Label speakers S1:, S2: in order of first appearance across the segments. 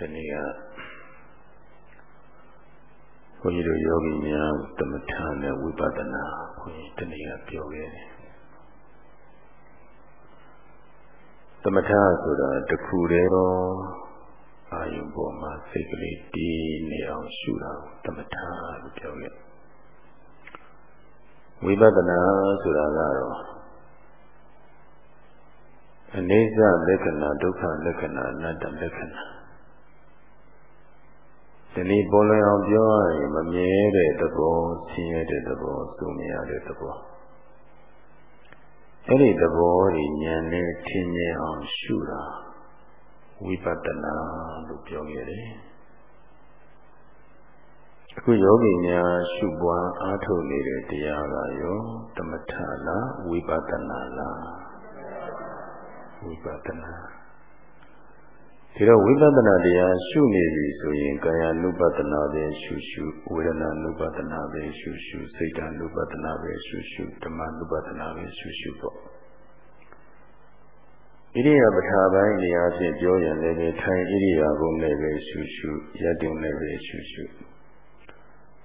S1: တနေ့ကဘုန်းကြီးတို့ယောဂီများသမထနဲ့ဝိပဿနာဘုန်းကြီးတနေ့ကပြောခဲ့တယ်သမထဆိုတာတခုတည်းတော့အာယုပေါ်မှာစိတ်ကလေးတည်နေအောင်ရှုတာသမထလို့ပြောခဲ့ဝိပဿနာဆိုတာကတော့အနိစ္စလက္ခဏာဒုက္ခလက္ခဏာအနတ္တလက္ခဏာ ဒီနေ့ပေါ်လွင်အောင်ပြောရရင်မမြဲတဲ့သဘောဆင်းရဲတဲ့သဘောစုမြရတဲ့သဘောအဲ့ဒီသဘောတွေဉာဏ်နဲ့ထင်မြင်အောင်ရှုတာဝိပဿနာလို့ပြောခဲ့တယ်အခုယောဂီများရှုပွားအားထုတ်နေတဲ့တရားကရောတမထလားဝိပဿနာလားဝိပဿနာ ဒီတော့ဝိပဿနာတရားရှုနေပြီဆိုရင်ကာယ ानु ပဒနာပဲရှုရှုဝေဒနာ ानु ပဒနာပဲရှုရှုစိတ် ानु ပဒနာပဲရှုရှုဓမ္မ ानु ပဒနာပဲရှုရှုပေါ့ဣရိယာပဌာပိုင်းနေရာဖြင့်ပြောရင်လည်းပဲထိုင်ဣရိယာပုနဲ့ပဲရှုရှုရတ္တင်နဲ့ပဲရှုရှု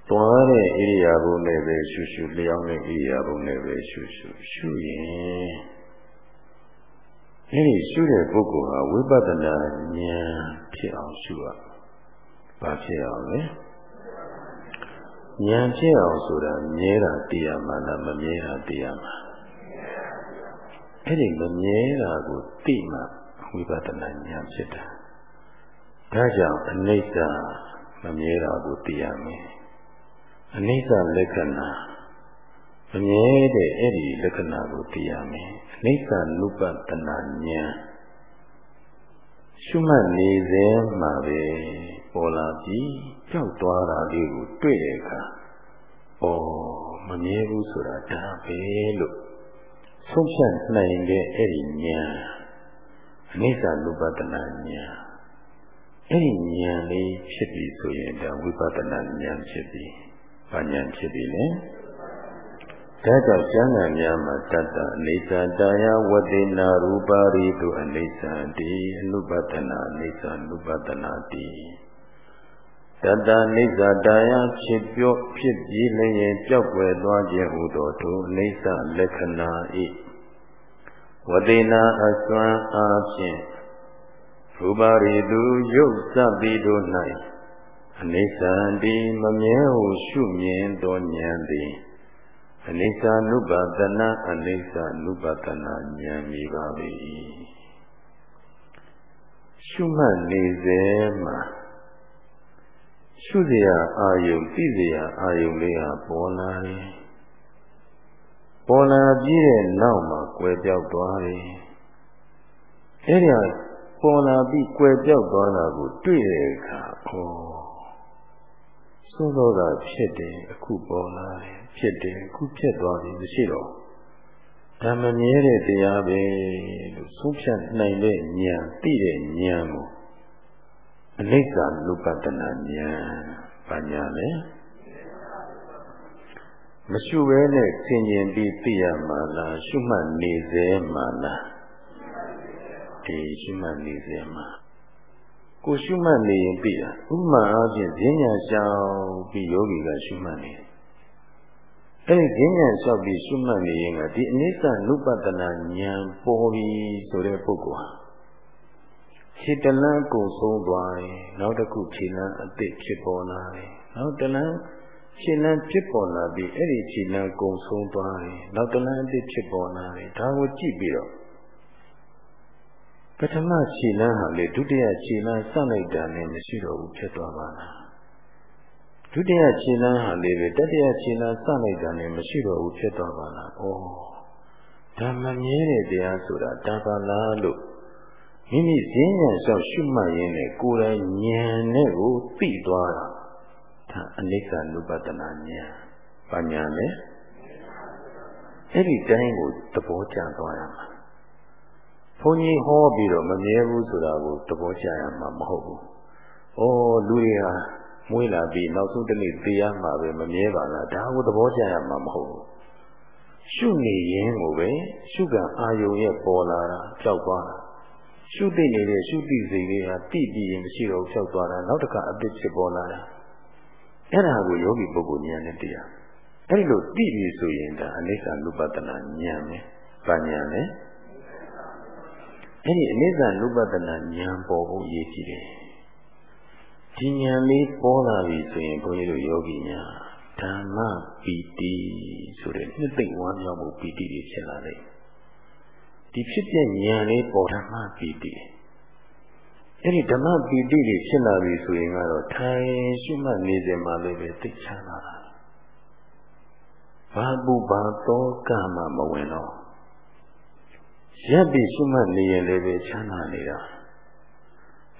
S1: သွားတဲ့ဣရိယာပုနဲ့ပဲရှုရှုလျောင်းတဲ့ဣရိယာပုနဲ့ပဲရှုရှုရှုရင် အဲဒီရှုတဲ့ပုဂ္ဂိုလ်ဟာဝိပဿနာဉာဏ်ဖြစ်အောင်ရှုရဘာဖြစ်အောင်လဲဉာဏ်ဖြစ်အောင်ဆိုတာမြဲတာတရားမှလားမမြဲတာတရားမှအဲ့ဒီမမြဲတာကိုသိမှဝိပဿနာဉာဏ်ဖြစ်တာဒါကြောင့်အနိစ္စမမြဲတာကိုသိရမယ်အနိစ္စလက္ခဏာ မမြဲတဲ့အဲ့ဒီလက္ခဏာကိုသိရမယ်နိစ္စနုပတနာဉာဏ်ရှုမှတ်နေစဉ်မှာပဲပေါ်လာပြီးကြောက်သွားတာလေးကိုတွေ့တဲ့အခါဩမမြဲဘူးဆိုတာဒါပဲလို့ဆုံးဖြတ်နိုင်တဲ့အဲ့ဒီဉာဏ်အနိစ္စနုပတနာဉာဏ်အဲ့ဒီဉာဏ်လေးဖြစ်ပြီဆိုရင်ဒါဝိပဿနာဉာဏ်ဖြစ်ပြီ။ဘာဉာဏ်ဖြစ်ပြီလဲ။ ဒါကြောင့်ကျမ်းဂန်များမှာတတ္တအိဋ္ဌတာယဝတိနာရူပါရိတုအိဋ္ဌံတိအနုပတနာအိဋ္ဌံနုပတနာတိတတ္တအိဋ္ဌတာယဖြစ်ပြောဖြစ်ပြီးလျင်ပျောက်ွယ်သွားခြင်းဟူသောထိုအိဋ္ဌလက္ခဏာဤဝတိနာအစွမ်းအားဖြင့်ရူပါရိတုရုပ်စသည်တို့၌အနိစ္စံတိမမြဲဟုရှုမြင်သောဉာဏ်သည် အနိစ္စ ानु ပါဒနာအနိစ္စ ानु ပါဒနာဉာဏ်မြည်ပါ၏ရှုမှတ်နေစေမှာရှုเสียအာယုံသိเสียအာယုံလေးဟာပေါ်လာတယ်ပေါ်လာပြီးတဲ့နောက်မှာကွယ်ပြောက်သွားတယ်အဲ့ဒီပေါ်လာပြီးကွယ်ပြောက်သွားတာကိုတွေ့တဲ့အခါဩသို့သောကဖြစ်တယ်အခုပေါ်လာတယ် ဖြစ်တယ်အခုဖြစ်သွားပြီမရှိတော့ဓမ္မမြဲတဲ့တရားပဲလို့ဆုံးဖြတ်နိုင်တဲ့ဉာဏ်သိတဲ့ဉာဏ်ကိုအနိစ္စလူပတနာဉာဏ်ဘာဉာဏ်လဲမရှုဘဲနဲ့သင်ញင်ပြီးသိရမှာလားရှုမှတ်နေစေမှာလားဒီရှုမှတ်နေစေမှာကိုရှုမှတ်နေရင်သိတာဥပမာအားဖြင့်ဈဉ္ညာရှောင်ပြီးယောဂီကရှုမှတ်နေတယ် အဲဒီဈဉ္ညာလျှောက်ပြီးရှုမှတ်နေရင်ကဒီအနိစ္စနုပတနာဉာဏ်ပေါ်ပြီဆိုတဲ့ပုဂ္ဂိုလ်ဟာခြေတလန်းကိုဆုံးသွားတယ်နောက်တစ်ခုခြေလန်းအသစ်ဖြစ်ပေါ်လာတယ်နောက်တလန်းခြေလန်းဖြစ်ပေါ်လာပြီးအဲ့ဒီခြေလန်းကုံဆုံးသွားတယ်နောက်တလန်းအသစ်ဖြစ်ပေါ်လာတယ်ဒါကိုကြည့်ပြီးတော့ပထမခြေလန်းဟာလေဒုတိယခြေလန်းစလိုက်တာနဲ့မရှိတော့ဘူးဖြစ်သွားပါလား ဒုတိယခြေလန်းဟာလေပဲတတိယခြေလန်းစလိုက်တာနဲ့မရှိတော့ဘူးဖြစ်သွားပါလား။ဩဓမ္မမြဲတဲ့တရားဆိုတာဒါပါလားလို့မိမိဈဉ္ဉံလျှောက်ရှုမှတ်ရင်းနဲ့ကိုယ်တိုင်ဉာဏ်နဲ့ကိုသိသွားတာဒါအနိစ္စနုပတနာဉာဏ်။ဘာဉာဏ်လဲ။အဲ့ဒီတိုင်းကိုသဘောကျသွားရမှာ။ဘုန်းကြီးဟောပြီးတော့မမြဲဘူးဆိုတာကိုသဘောကျရမှာမဟုတ်ဘူး။ဩလူတွေဟာ မွေးလာပြီးနောက်ဆုံးတစ်နေ့သေရမှာပဲမမြဲပါလားဒါကိုသဘောကျရမှာမဟုတ်ဘူးရှုနေရင်ကိုပဲရှုကံအာယုံရဲ့ပေါ်လာတာကြောက်သွားတာရှုသိနေတဲ့ရှုသိစိတ်လေးဟာတိပြီးရင်မရှိတော့ဖြောက်သွားတာနောက်တစ်ခါအသစ်ဖြစ်ပေါ်လာတာအဲ့ဒါကိုယောဂီပုဂ္ဂိုလ်ဉာဏ်နဲ့တရားအဲ့လိုတိပြီဆိုရင်ဒါအနိစ္စနုပတနာဉာဏ်ပဲ။ဘာဉာဏ်လဲ။အဲ့ဒီအနိစ္စနုပတနာဉာဏ်ပေါ်ဖို့ရည်ကြည်တယ်။ ဒီဉာဏ်လေးပေါ်လာပြီဆိုရင်ဘုန်းကြီးတို့ယောဂီများဓမ္မပီတိဆိုတဲ့နှစ်သိမ့်ဝမ်းမြောက်မှုပီတိတွေဖြစ်လာတယ်။ဒီဖြစ်တဲ့ဉာဏ်လေးပေါ်ဓမ္မပီတိအဲ့ဒီဓမ္မပီတိတွေဖြစ်လာပြီဆိုရင်ကတော့ထိုင်ရှိမှနေစဉ်မှာလည်းပဲသိချမ်းလာတာဘာပုဘာသောကမှမဝင်တော့ရပ်ပြီးရှိမှနေရင်လည်းပဲချမ်းသာနေတာ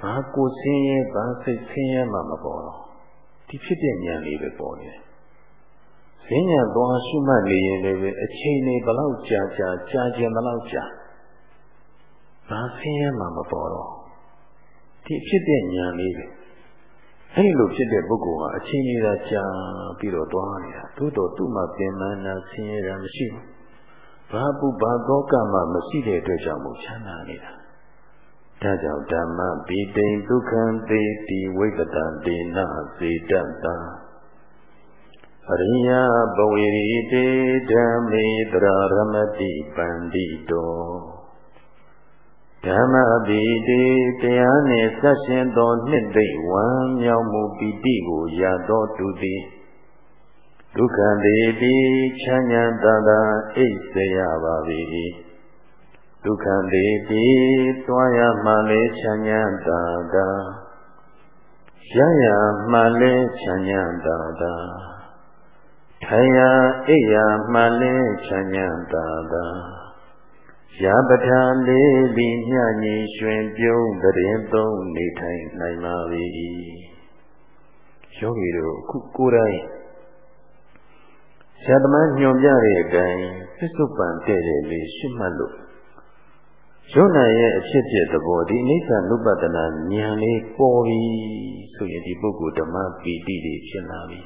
S1: ဘာကိုဆင်းရဲဘာစိတ်ဆင်းရဲမှမပေါ်တော့ဒီဖြစ်တဲ့ဉာဏ်လေးပဲပေါ်နေတယ်ဈဉ္ညာသွားရှိမှနေရင်လည်းပဲအချိန်လေးဘလောက်ကြာကြာကြာခြင်းဘလောက်ကြာဘာဆင်းရဲမှမပေါ်တော့ဒီဖြစ်တဲ့ဉာဏ်လေးပဲအဲဒီလိုဖြစ်တဲ့ပုဂ္ဂိုလ်ဟာအချိန်ကြီးသာကြာပြီးတော့တွားနေတာသို့တော်သူ့မှာပြင်မှန်းတာဆင်းရဲတာမရှိဘူးဘာပုဘာသောကမှမရှိတဲ့အတွက်ကြောင့်မို့ချမ်းသာနေတာ ဒါကြောင့်ဓမ္မပိတိန်ဒုက္ခံသေတိဝိကတံဒေနစေတတံအရိယဘဝေရိတေဓမ္မေတရာရမတိပန္တိတောဓမ္မပိတိတရားနှင့်ဆက်ရှင်သောနှစ်သိမ့်ဝမ်းမြောက်မှုပိတိကိုရသောသူသည်ဒုက္ခတေတိချမ်းသာတသာအိတ်စေရပါ၏ ဒုက္ခတေတိတွားရမှလည်းချမ်းသာတသာရရမှလည်းချမ်းသာတသာထိုင်ရအိပ်ရမှလည်းချမ်းသာတသာရာပဋ္ဌာန်လေးပြီးညညီရွှင်ပြုံးတရင်သုံးနေထိုင်နိုင်ပါ၏ယောဂီတို့အခုကိုယ်တိုင်ဆရာသမားညွှန်ပြတဲ့အတိုင်းသစ္စုပန်တဲ့တယ်လေးရှုမှတ်လို့ ယုံနာရဲ့အဖြစ်ဖြစ်သဘောဒီအိဋ္ဌနုပတနာဉာဏ်လေးပေါ်ပြီဆိုရင်ဒီပုဂ္ဂိုလ်ဓမ္မပီတိတွေဖြစ်လာပြီ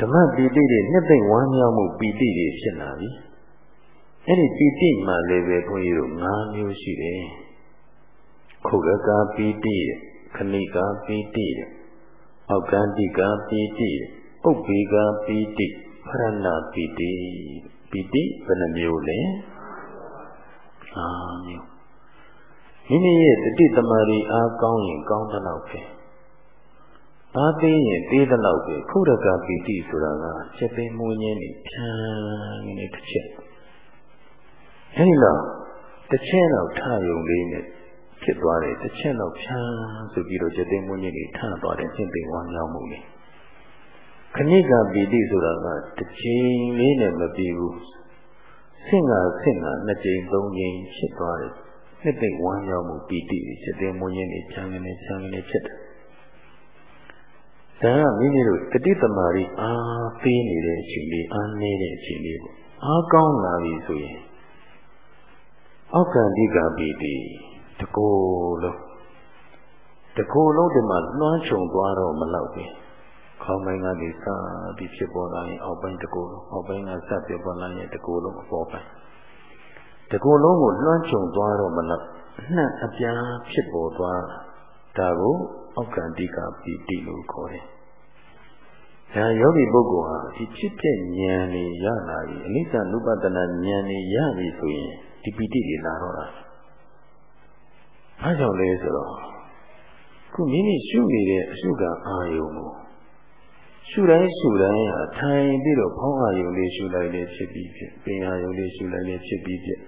S1: ဓမ္မပီတိတွေနှစ်သိမ့်ဝမ်းမြောက်မှုပီတိတွေဖြစ်လာပြီအဲ့ဒီပီတိမှလည်းပဲဘုန်းကြီးတို့၅မျိုးရှိတယ်ခုရကာပီတိခဏိကာပီတိအောက်ကန္တိကာပီတိဥပ္ပေကာပီတိဖရဏပီတိပီတိဘယ်နှမျိုးလဲ ၅မျိုးမိမိရဲ့တတိသမารီအားကောင်းရင်ကောင်းသလောက်ပဲအားသေးရင်သေးသလောက်ပဲခုရကာပီတိဆိုတာကချက်သိမ်းမွေးခြင်းနေဖြန်းနေတစ်ချက်အဲဒီတော့တစ်ချက်တော့ထယုံလေးနဲ့ဖြစ်သွားတယ်တစ်ချက်တော့ဖြန်းဆိုပြီးတော့ကျသိမွန်းကြီးတွေထသွားတယ်ရှင်းသိဝမ်းမြောက်မှုလေခဏိကပီတိဆိုတာကတစ်ချိန်လေးနဲ့မပြီးဘူး ဆင့်ကဆင့်ကနှစ်ကြိမ်သုံးကြိမ်ဖြစ်သွားတယ်နှစ်သိဝမ်းမြောက်မှုပီတိကျသိမွန်းကြီးတွေဖြန်းနေဖြန်းနေဖြစ်တယ်ဒါကမိမိတို့တတိတမာရီအားပေးနေတဲ့အချိန်လေးအားနေတဲ့အချိန်လေးပေါ့အားကောင်းလာပြီဆိုရင်အောက်ကန္တိကပီတိတကိုယ်လုံးတကိုယ်လုံးဒီမှာလွှမ်းခြုံသွားတော့မလောက်ဘူး ခေါင်းပိုင်းကနေစပြီးဖြစ်ပေါ်လာရင်အောက်ပိုင်းတကိုယ်လုံးအောက်ပိုင်းကဆက်ဖြစ်ပေါ်လာရင်တကိုယ်လုံးအပေါ်ပိုင်းတကိုယ်လုံးကိုလွှမ်းခြုံသွားတော့မလောက်နှံ့အပြားဖြစ်ပေါ်သွားဒါကိုအောက်ကန္တိကပီတိလို့ခေါ်တယ်ဒါယောဂီပုဂ္ဂိုလ်ဟာဒီဖြစ်တဲ့ဉာဏ်นี่ရလာပြီအနိစ္စနုပတနာဉာဏ်นี่ရပြီဆိုရင်ဒီပီတိတွေလာတော့တာဘာကြောင့်လဲဆိုတော့ခုမိမိရှုနေတဲ့အရှုကအာယုံကို ရှုတိုင်းရှုတိုင်းဟာထိုင်ပြီးတော့ဖောင်းအာယုံလေးရှုလိုက်လေဖြစ်ပြီးဖြစ်ပင်အာယုံလေးရှုလိုက်လေဖြစ်ပြီးဖြစ်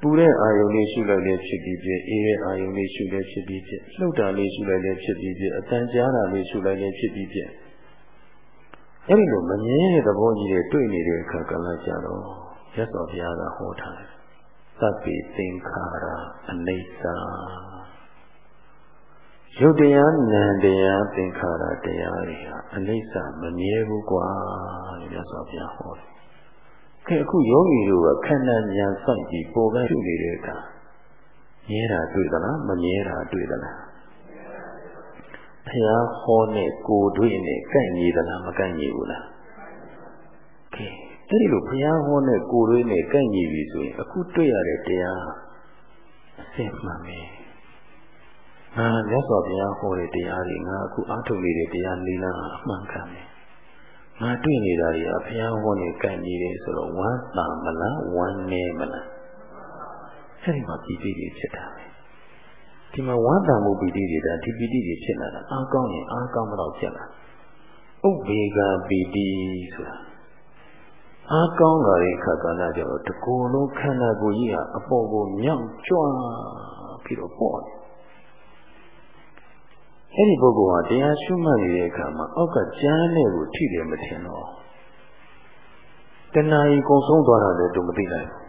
S1: ပူတဲ့အာယုံလေးရှုလိုက်လေဖြစ်ပြီးဖြစ်အေးတဲ့အာယုံလေးရှုလေဖြစ်ပြီးဖြစ်လှုပ်တာလေးရှုလိုက်လေဖြစ်ပြီးဖြစ်အတန်ကြားတာလေးရှုလိုက်လေဖြစ်ပြီးဖြစ်အဲ့ဒီလိုမမြင်တဲ့သဘောကြီးတွေတွေ့နေတဲ့အခါကလည်းကြတော့ရသော်ဘုရားကဟောထားတယ်သဗ္ဗေသင်္ခါရအနိစ္စ ရုပ်တရားနံတရားသင်္ခါရတရားတွေဟာအနိစ္စမမြဲဘူးကွာလို့မြတ်စွာဘုရားဟောတယ်။ခေအခုယောဂီတို့ကခန္ဓာဉာဏ်စိုက်ပြီးပေါ်ကပြုနေတဲ့အခါမြဲတာတွေ့သလားမမြဲတာတွေ့သလားဘုရားဟောနဲ့ကိုယ်တွေ့နဲ့ကိုက်ညီသလားမကိုက်ညီဘူးလားကဲအဲ့ဒီလိုဘုရားဟောနဲ့ကိုယ်တွေနဲ့ကန့်ညီပြီဆိုရင်အခုတွေ့ရတဲ့တရားအစင်မှန်မ ယ်ငါမြတ်စွာဘုရားဟောတဲ့တရားတွေငါအခုအားထုတ်နေတဲ့တရားလေးလားအမှန်ကန်တယ်ငါတွေ့နေတာတွေကဘုရားဟောနေကြံ့နေတယ်ဆိုတော့ဝမ်းသာမလားဝမ်းနေမလားအဲဒီမှာပီတိတွေဖြစ်တာပဲဒီမှာဝမ်းသာမှုပီတိတွေဒါဒီပီတိတွေဖြစ်လာတာအားကောင်းရင်အားကောင်းမတော့ဖြစ်လာဥပ္ပေကပီတိဆိုတာအားကောင်းလာတဲ့အခါကလည်းကျတော့တကူလုံးခန္ဓာကိုယ်ကြီးဟာအပေါ်ကိုမြောက်ကြွပြီးတော့ပေါ့တယ် အဲ့ဒီပုဂ္ဂိုလ်ဟာတရားရှုမှတ်နေတဲ့အခါမှာအောက်ကကျမ်းနဲ့ကိုထိတယ်မထင်တော့တဏှာကြီးကုံဆုံးသွားတာလည်းသူမသိနိုင်ဘူး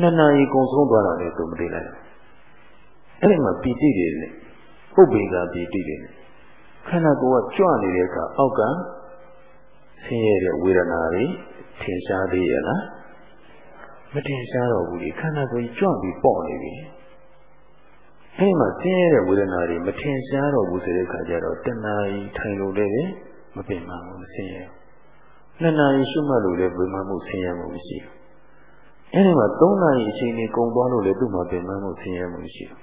S1: နှစ်နာရီကုံဆုံးသွားတာလည်းသူမသိနိုင်ဘူးအဲ့ဒီမှာပီတိတွေနဲ့ပုပ္ပေကပီတိတွေနဲ့ခန္ဓာကိုယ်ကကြွနေတဲ့အခါအောက်ကဆင်းရဲတဲ့ဝေဒနာတွေထင်ရှားသေးရဲ့လားမထင်ရှားတော့ဘူးလေခန္ဓာကိုယ်ကြွပြီးပေါ့နေပြီ အဲဒီမှာဆင်းရဲတဲ့ဝေဒနာတွေမထင်ရှားတော့ဘူးဆိုတဲ့အခါကျတော့တဏှာကြီးထိုင်လို့လည်းမပင်ပန်းဘူးမဆင်းရဲဘူးနှစ်နာရီရှုမှတ်လို့လည်းပင်ပန်းမှုဆင်းရဲမှုမရှိဘူးအဲဒီမှာသုံးနာရီအချိန်ကြီးကုန်သွားလို့လည်းသူ့မှာပင်ပန်းမှုဆင်းရဲမှုမရှိဘူး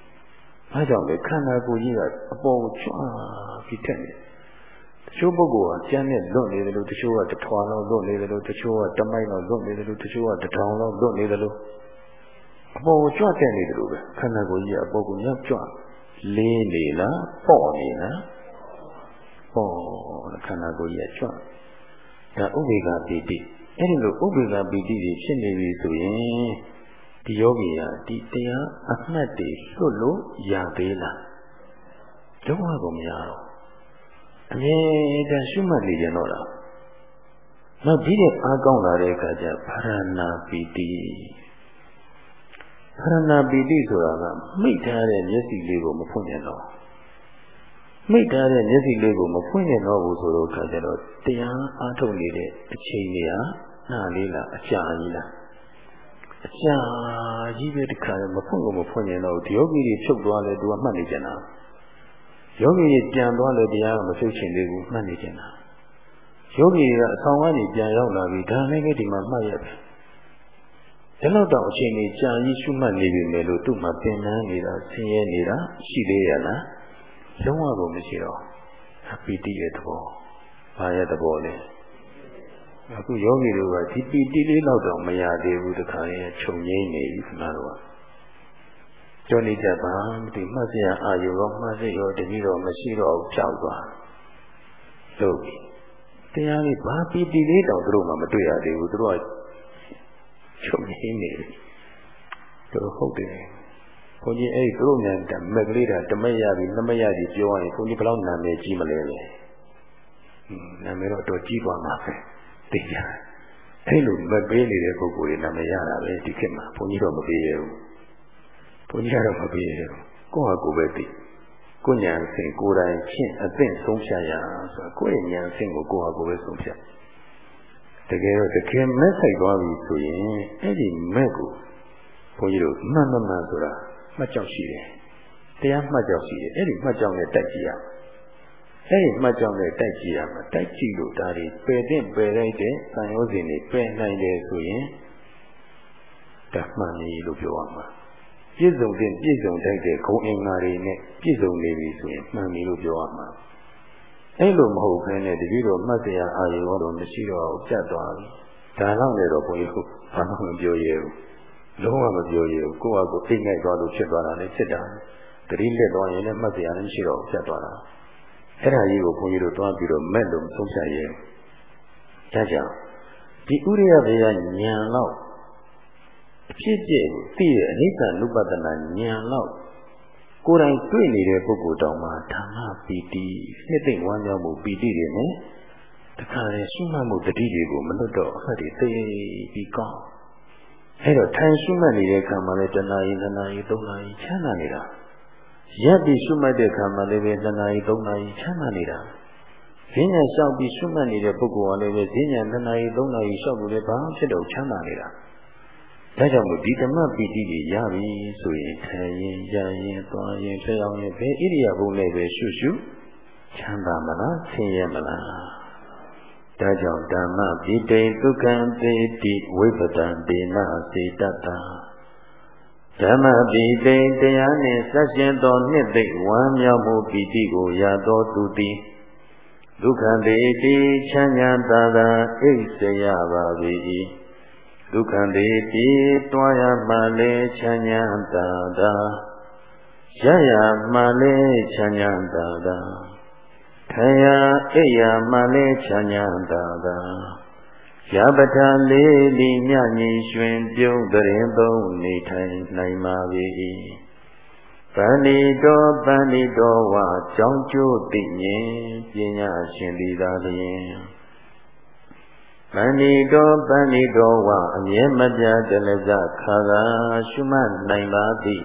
S1: အဲကြောင့်လေခန္ဓာကိုယ်ကြီးကအပေါ်ကိုချွာပြီးထက်နေတချို့ပုဂ္ဂိုလ်ကကျမ်းနဲ့လွတ်နေတယ်လို့တချို့ကတထွာလောက်လွတ်နေတယ်လို့တချို့ကတမိုက်လောက်လွတ်နေတယ်လို့တချို့ကတထောင်လောက်လွတ်နေတယ်လို့ အပေါ်ကိုကြွတဲ့နေတယ်လို့ပဲခန္ဓာကိုယ်ကြီးကအပေါ်ကိုညောက်ကြွလေးနေလားပေါ့နေလားပေါ့ခန္ဓာကိုယ်ကြီးကကြွဒါဥပေက္ခပီတိအဲ့ဒီလိုဥပေက္ခပီတိတွေဖြစ်နေပြီဆိုရင်ဒီယောဂီကဒီတရားအမှတ်တွေလွတ်လို့ရသေးလားလုံးဝကိုမရတော့အမြဲတမ်းရှုမှတ်နေကြတော့လားနောက်ပြီးတဲ့အားကောင်းလာတဲ့အခါကျဗရဏပီတိ ဗရဏပီတိဆိုတာကမိတ်ထားတဲ့မျက်စိလေးကိုမဖွင့်ကြတော့မိတ်ထားတဲ့မျက်စိလေးကိုမဖွင့်ကြတော့ဘူးဆိုတော့အခါကျတော့တရားအားထုတ်နေတဲ့အချိန်ကြီးဟာနာလေးလားအကြာကြီးလားအကြာကြီးပဲတခါမဖွင့်ကိုမဖွင့်ရင်တော့ဒီယောဂီတွေဖြုတ်သွားလဲသူကမှတ်နေကြတာယောဂီတွေပြန်သွားလဲတရားကမဖြုတ်ချင်သေးဘူးမှတ်နေကြတာယောဂီတွေကအဆောင်ကနေပြန်ရောက်လာပြီဒါလည်းပဲဒီမှာမှတ်ရတယ် ဒီလောက်တော့အချိန်ကြီးကြာကြီးရှုမှတ်နေပြီမယ်လို့သူ့မှာပင်ပန်းနေတာဆင်းရဲနေတာရှိသေးရလားလုံးဝကိုမရှိတော့ပီတိရဲ့သဘောဘာရဲ့သဘောလဲအခုယောဂီတို့ကဒီပီတိလေးတော့တော့မရသေးဘူးတခါရင်ခြုံငိမ့်နေပြီခဏတော့ကြောနေကြပါဒီမှတ်စရာအာယုရောမှတ်စိတ်ရောတတိတော့မရှိတော့ဘူးကြောက်သွားလို့တရားလေးဘာပီတိလေးတော့သူတို့မှမတွေ့ရသေးဘူးသူတို့က ချုပ်ငိမ့်နေတယ်သူတို့ဟုတ်တယ်ဘုန်းကြီးအဲ့ဒီသူတို့မြန်တမက်ကလေးတာတမက်ရပြီနမက်ရပြီပြောရရင်ဘုန်းကြီးဘယ်လောက်နာမည်ကြီးမလဲလေနာမည်တော့တော်ကြီးသွားမှာပဲသိကြတယ်အဲ့လိုမပေးနေတဲ့ပုဂ္ဂိုလ်တွေနာမည်ရတာပဲဒီခေတ်မှာဘုန်းကြီးတော့မပေးရဘူးဘုန်းကြီးကတော့မပေးရဘူးကိုယ့်ဟာကိုယ်ပဲသိကိုညာဆင်ကိုယ်တိုင်ချင်းအသင့်ဆုံးဖြတ်ရဆိုတော့ကိုယ့်ရဲ့ညာဆင်ကိုကိုယ့်ဟာကိုယ်ပဲဆုံးဖြတ် တကယ်တော့တကယ်မဲ့ဆိုင်သွားပြီဆိုရင်အဲ့ဒီမဲ့ကိုဘုန်းကြီးတို့မှန်မှန်မှန်ဆိုတာမှတ်ကြောက်ရှိတယ်တရားမှတ်ကြောက်ရှိတယ်အဲ့ဒီမှတ်ကြောက်နဲ့တိုက်ကြည့်ရအဲ့ဒီမှတ်ကြောက်နဲ့တိုက်ကြည့်ရမှာတိုက်ကြည့်လို့ဒါတွေပယ်တဲ့ပယ်လိုက်တဲ့သံယောဇဉ်တွေပယ်နိုင်တယ်ဆိုရင်ဓမ္မနည်းလို့ပြောရမှာပြည့်စုံတဲ့ပြည့်စုံတိုက်တဲ့ဂုံအင်္ဂါတွေနဲ့ပြည့်စုံနေပြီဆိုရင်မှန်ပြီလို့ပြောရမှာ အဲ့လိုမဟုတ်ဘဲနဲ့တတိတော်မှတ်တရားအာရုံတော့မရှိတော့ပြတ်သွားပြီဒါတော့လည်းတော့ဘုန်းကြီးကဘာမှမပြောရဘူးလုံးဝမပြောရဘူးကိုယ့်ဟာကိုယ်သိငိုက်သွားလို့ဖြစ်သွားတာလည်းဖြစ်တာတတိလက်သွားရင်လည်းမှတ်တရားလည်းမရှိတော့ပြတ်သွားတာအဲ့ဒါကြီးကိုဘုန်းကြီးတို့တွားပြီးတော့မဲ့လို့ဆုံးဖြတ်ရဲဒါကြောင့်ဒီဥရိယဘေယဉာဏ်တော့အဖြစ်ပြည့်သိရဲ့အနိစ္စနုပဒနာဉာဏ်တော့ ကိုယ်တိုင်တွေ့နေတဲ့ပုဂ္ဂိုလ်တောင်မှဓမ္မပီတိနှစ်သိမ့်ဝမ်းမြောက်မှုပီတိတွေနဲ့တခါလေရှုမှတ်မှုတတိတွေကိုမလွတ်တော့အဲ့ဒီသိပြီးကောင်းအဲ့တော့ထိုင်ရှုမှတ်နေတဲ့ခံမှလည်းတဏှာကြီးနှစ်နာရီသုံးနာရီချမ်းသာနေတာရက်ပြီးရှုမှတ်တဲ့ခံမှလည်းပဲနှစ်နာရီသုံးနာရီချမ်းသာနေတာဈဉ္ညာလျှောက်ပြီးရှုမှတ်နေတဲ့ပုဂ္ဂိုလ်ကလည်းပဲဈဉ္ညာနှစ်နာရီသုံးနာရီလျှောက်လို့လည်းဘာဖြစ်တော့ချမ်းသာနေတာ ဒါကြောင့်မို့ဒီဓမ္မပီတိတွေရပြီဆိုရင်ထိုင်ရင်ရရင်သွားရင်ဖျောင်းရင်ဘယ်ဣရိယာပုနဲ့ပဲရှုရှုချမ်းသာမလားဆင်းရဲမလားဒါကြောင့်ဓမ္မပိတိဒုက္ခံတေတိဝိပဒံဒေနစေတတ္တဓမ္မပိတိတရားနှင့်ဆက်ရှင်သောနှစ်သိဝမ်းမြောက်မှုပီတိကိုရသောသူသည်ဒုက္ခတေတိချမ်းသာသာသာအိပ်စရပါ၏ ဒုက္ခတေတိတွားရမှလည်းချမ်းသာသာသာရရမှလည်းချမ်းသာသာခံရအိယာမှလည်းချမ်းသာသာရပထလေးလီမြညီရွှင်ပြုံးတရင်သုံးနေထိုင်နိုင်ပါ၏ပဏိတောပဏိတောဝါကြောင်းကျိုးသိမြင်ပညာရှင်သည်သာလျင် ပဏိတောပဏိတောဝါအမြဲမပြတ်တလဇခါသာရှုမှတ်နိုင်ပါသည်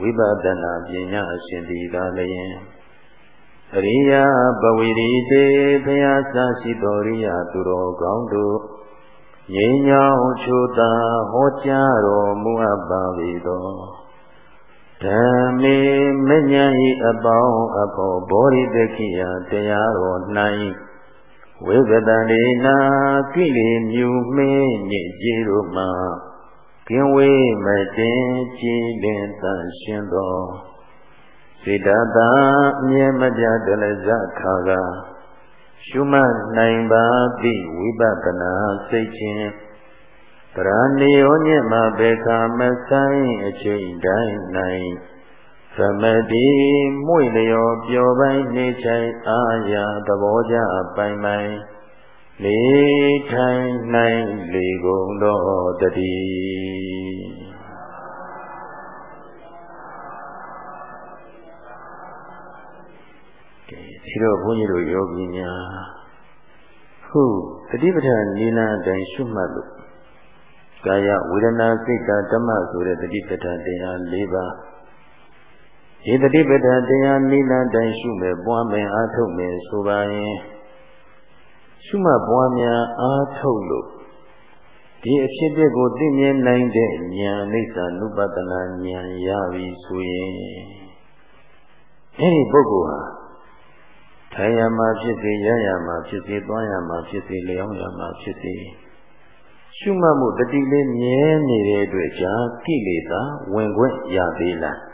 S1: ဝိပဿနာပညာရှင်သည်သာလျင်အရိယပဝိရိတေဘုရားစာရှိတော်ရိယသူတော်ကောင်းတို့ငြိမ်းချမ်းချိုသာဟောကြားတော်မူအပ်ပါ၏သောဓမ္မေမဉ္ဇဉ်ဤအပေါင်းအဖို့ဘောရိတခိယတရားတော်၌ ဝိပဒံဒေနာကိလေမြူမင်းညစ်ကြေးတို့မှာကင်းဝေးမတင်ကြည်လင်သရှင်သောစေတသာအမြဲမပြတ်တလဇခါကရှုမှတ်နိုင်ပါသည့်ဝိပဿနာစိတ်ချင်းပရဏိယောညမဘေခာမဆိုင်အချိန်တိုင်း၌ သမတိမွေလျောပျော်ပိုင်းနေချိုင်အာရသဘောကြပိုင်ပိုင်နေထိုင်နိုင်လေကုန်တော်တည်းဒီတော့ဘုန်းကြီးတို့ယောဂီများခုတတိပဋ္ဌာန်နိလအတိုင်းရှုမှတ်လို့ကာယဝေဒနာစိတ်ဓမ္မဆိုတဲ့တတိပဋ္ဌာန်တရား၄ပါး ဒီတတိပဋ္ဌာန်တရားနိလအတိုင်းရှုမယ်ပွားမယ်အားထုတ်မယ်ဆိုပါရင်ရှုမှတ်ပွားများအားထုတ်လို့ဒီအဖြစ်အပျက်ကိုသိမြင်နိုင်တဲ့ဉာဏ်အိဋ္ဌာနုပတနာဉာဏ်ရပြီဆိုရင်အဲဒီပုဂ္ဂိုလ်ဟာထိုင်ရမှာဖြစ်စေရရမှာဖြစ်စေသွားရမှာဖြစ်စေလျောင်းရမှာဖြစ်စေရှုမှတ်မှုတတိလေးမြဲနေတဲ့အတွက်ကြာကိလေသာဝင်ခွင့်ရသေးလား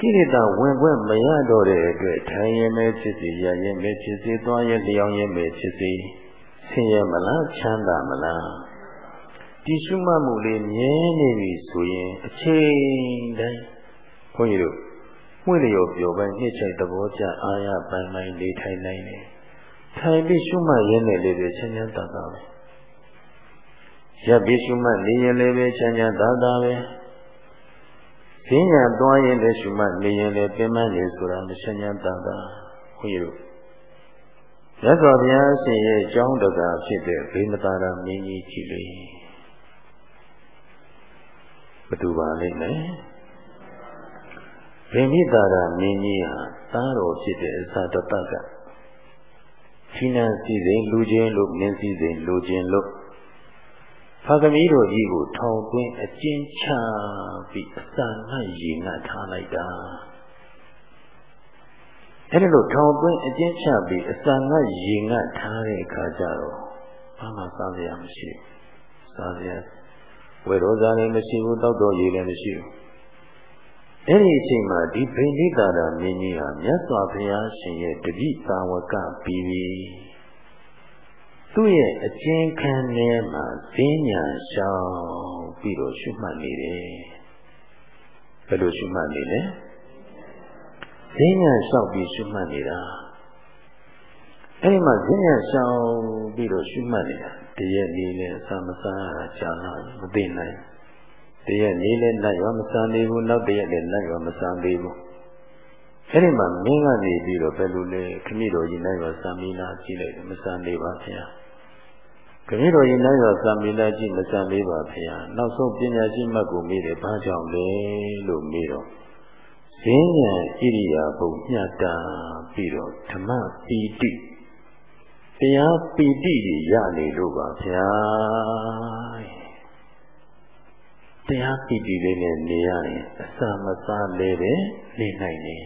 S1: ကိလေသာဝင်ခွင့်မရတော့တဲ့အတွက်ထိုင်ရင်ပဲဖြစ်စေရရင်ပဲဖြစ်စေသွားရင်လျောင်းရင်ပဲဖြစ်စေဆင်းရဲမလားချမ်းသာမလားဒီရှုမှတ်မှုလေးမြဲနေပြီဆိုရင်အချိန်တိုင်းခွန်ကြီးတို့ပွင့်လျော်ပြောပိုင်းနှစ်ချိုင်သဘောကျအာရပိုင်ပိုင်နေထိုင်နိုင်တယ်။ထိုင်ပြီးရှုမှတ်ရင်းနဲ့လေးပဲချမ်းချမ်းသာသာပဲ။ရပ်ပြီးရှုမှတ်နေရင်လည်းပဲချမ်းချမ်းသာသာပဲ။ ဈဉ္ညာသွားရင်လည်းရှုမှတ်နေရင်လည်းပြင်မနေဆိုတာမချမ်းချမ်းသာသာခွင့်ရလို့ရသော်ဘုရားရှင်ရဲ့အကြောင်းတကာဖြစ်တဲ့ဗေမတာရမင်းကြီးကြည့်လေဘယ်သူပါလိမ့်မယ်ဗိမိတာရမင်းကြီးဟာသားတော်ဖြစ်တဲ့အစာတပတ်ကခိနန်စီစဉ်လူချင်းလို့မင်းစီစဉ်လူချင်းလို့ ဖခင်ကြီးတော်ကြီးကိုထောင်သွင်းအကျဉ်းချပြီးအစာငတ်ရေငတ်ထားလိုက်တာအဲ့ဒီလိုထောင်သွင်းအကျဉ်းချပြီးအစာငတ်ရေငတ်ထားတဲ့အခါကျတော့ဘာမှစားစရာမရှိဘူးစားစရာဝေရောစားလည်းမရှိဘူးတောက်တော့ရေလည်းမရှိဘူးအဲ့ဒီအချိန်မှာဒီဗိနိတာရမင်းကြီးဟာမြတ်စွာဘုရားရှင်ရဲ့တတိသာဝကပြီးပြီ သူ့ရဲ့အကျဉ်းခံထဲမှာဈဉ္ညာရှောင်ပြီးတော့ရှုမှတ်နေတယ်ဘယ်လိုရှုမှတ်နေလဲဈဉ္ညာရှောက်ပြီးရှုမှတ်နေတာအဲ့ဒီမှာဈဉ္ညာရှောင်ပြီးတော့ရှုမှတ်နေတာတရက်နေလဲအစာမစားကြာလာမသိနိုင်တရက်နေလဲနတ်ရောမဆန်သေးဘူးနောက်တရက်လည်းနတ်ရောမဆန်သေးဘူးအဲ့ဒီမှာမင်းကနေပြီးတော့ဘယ်လိုလဲခမည်းတော်ကြီးနိုင်ရောဆံမီနာကြည့်လိုက်တယ်မဆန်သေးပါဗျာ ခမည်းတော်ကြီးနိုင်ရောဆံမီနာကြည့်မဆန်သေးပါဗျာနောက်ဆုံးပညာရှိမှတ်ကိုမေးတယ်ဘာကြောင့်လဲလို့မေးတော့ဈဉ္ဉံဣရိယာပုညှတာပြီးတော့ဓမ္မပီတိတရားပီတိတွေရနေလို့ပါဗျာတရားပီတိလေးနဲ့နေရရင်အစာမစားလဲပဲနေနိုင်တယ်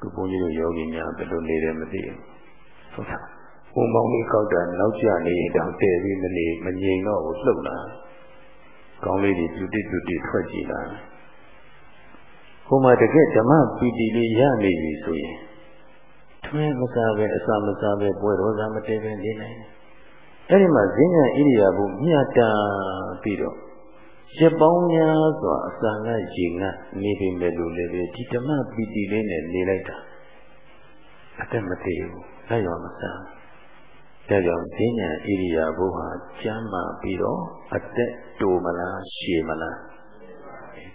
S1: ခုဘုန်းကြီးတို့ယောဂီများဘယ်လိုနေတယ်မသိဘူးဟုတ်လား ဘုံပေါင်းလေးကောက်တာနောက်ကျနေရင်တော့တည်ပြီးမနေမငြိမ်တော့ဘူးလှုပ်လာကောင်းလေးတွေပြုတိပြုတိထွက်ကြည့်လာဟိုမှာတကယ်ဓမ္မပီတိလေးရနေပြီဆိုရင်ထွင်းမစားပဲအစာမစားပဲပွဲတော်စားမတည်ပဲနေနိုင်တယ်အဲ့ဒီမှာဈဉ္ညာဣရိယာပုမြတ်တာပြီးတော့ရပောင်းများစွာအစာငတ်ရေငတ်နေပြီမဲ့လို့လည်းဒီဓမ္မပီတိလေးနဲ့နေလိုက်တာအသက်မသေးဘူးလက်ရောမစား ဒါကြောင့်ဈဉ္ညာဣရိယာပုဟာကျမ်းမာပြီးတော့အသက်တိုမလားရှည်မလား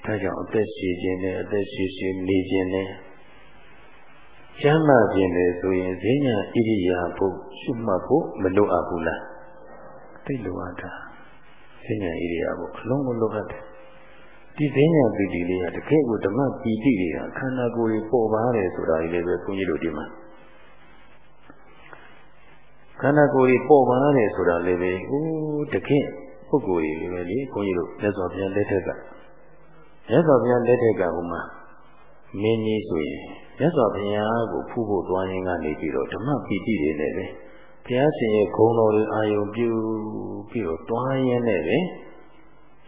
S1: ဒါကြောင့်အသက်ရှည်ခြင်းနဲ့အသက်ရှည်ရှည်နေခြင်းနဲ့ကျမ်းမာခြင်းလေဆိုရင်ဈဉ္ညာဣရိယာပုရှုမှတ်ဖို့မလိုအပ်ဘူးလားသိလိုအပ်တာဈဉ္ညာဣရိယာပုအလုံးမလိုအပ်တယ်ဒီဈဉ္ညာပီတိလေးကတကယ်ကိုဓမ္မပီတိတွေကခန္ဓာကိုယ်ကြီးပေါ်ပါတယ်ဆိုတာကြီးလည်းပဲဘုန်းကြီးတို့ဒီမှာ ခန္ဓာကိုယ်ကြီးပေါ်ပါတယ်ဆိုတာလည်းပဲဟိုတကယ်ပုဂ္ဂိုလ်ကြီးလည်းပဲလေဘုန်းကြီးတို့လက်စော်ပြန်လက်ထက်ကလက်စော်ပြန်လက်ထက်ကဟိုမှာမင်းကြီးဆိုရင်လက်စော်ဘုရားကိုဖူးဖို့သွားရင်းကနေပြီးတော့ဓမ္မပီတိတွေနဲ့ပဲဘုရားရှင်ရဲ့ဂုဏ်တော်တွေအာယုံပြုပြီးတော့တွားရင်းနဲ့ပဲ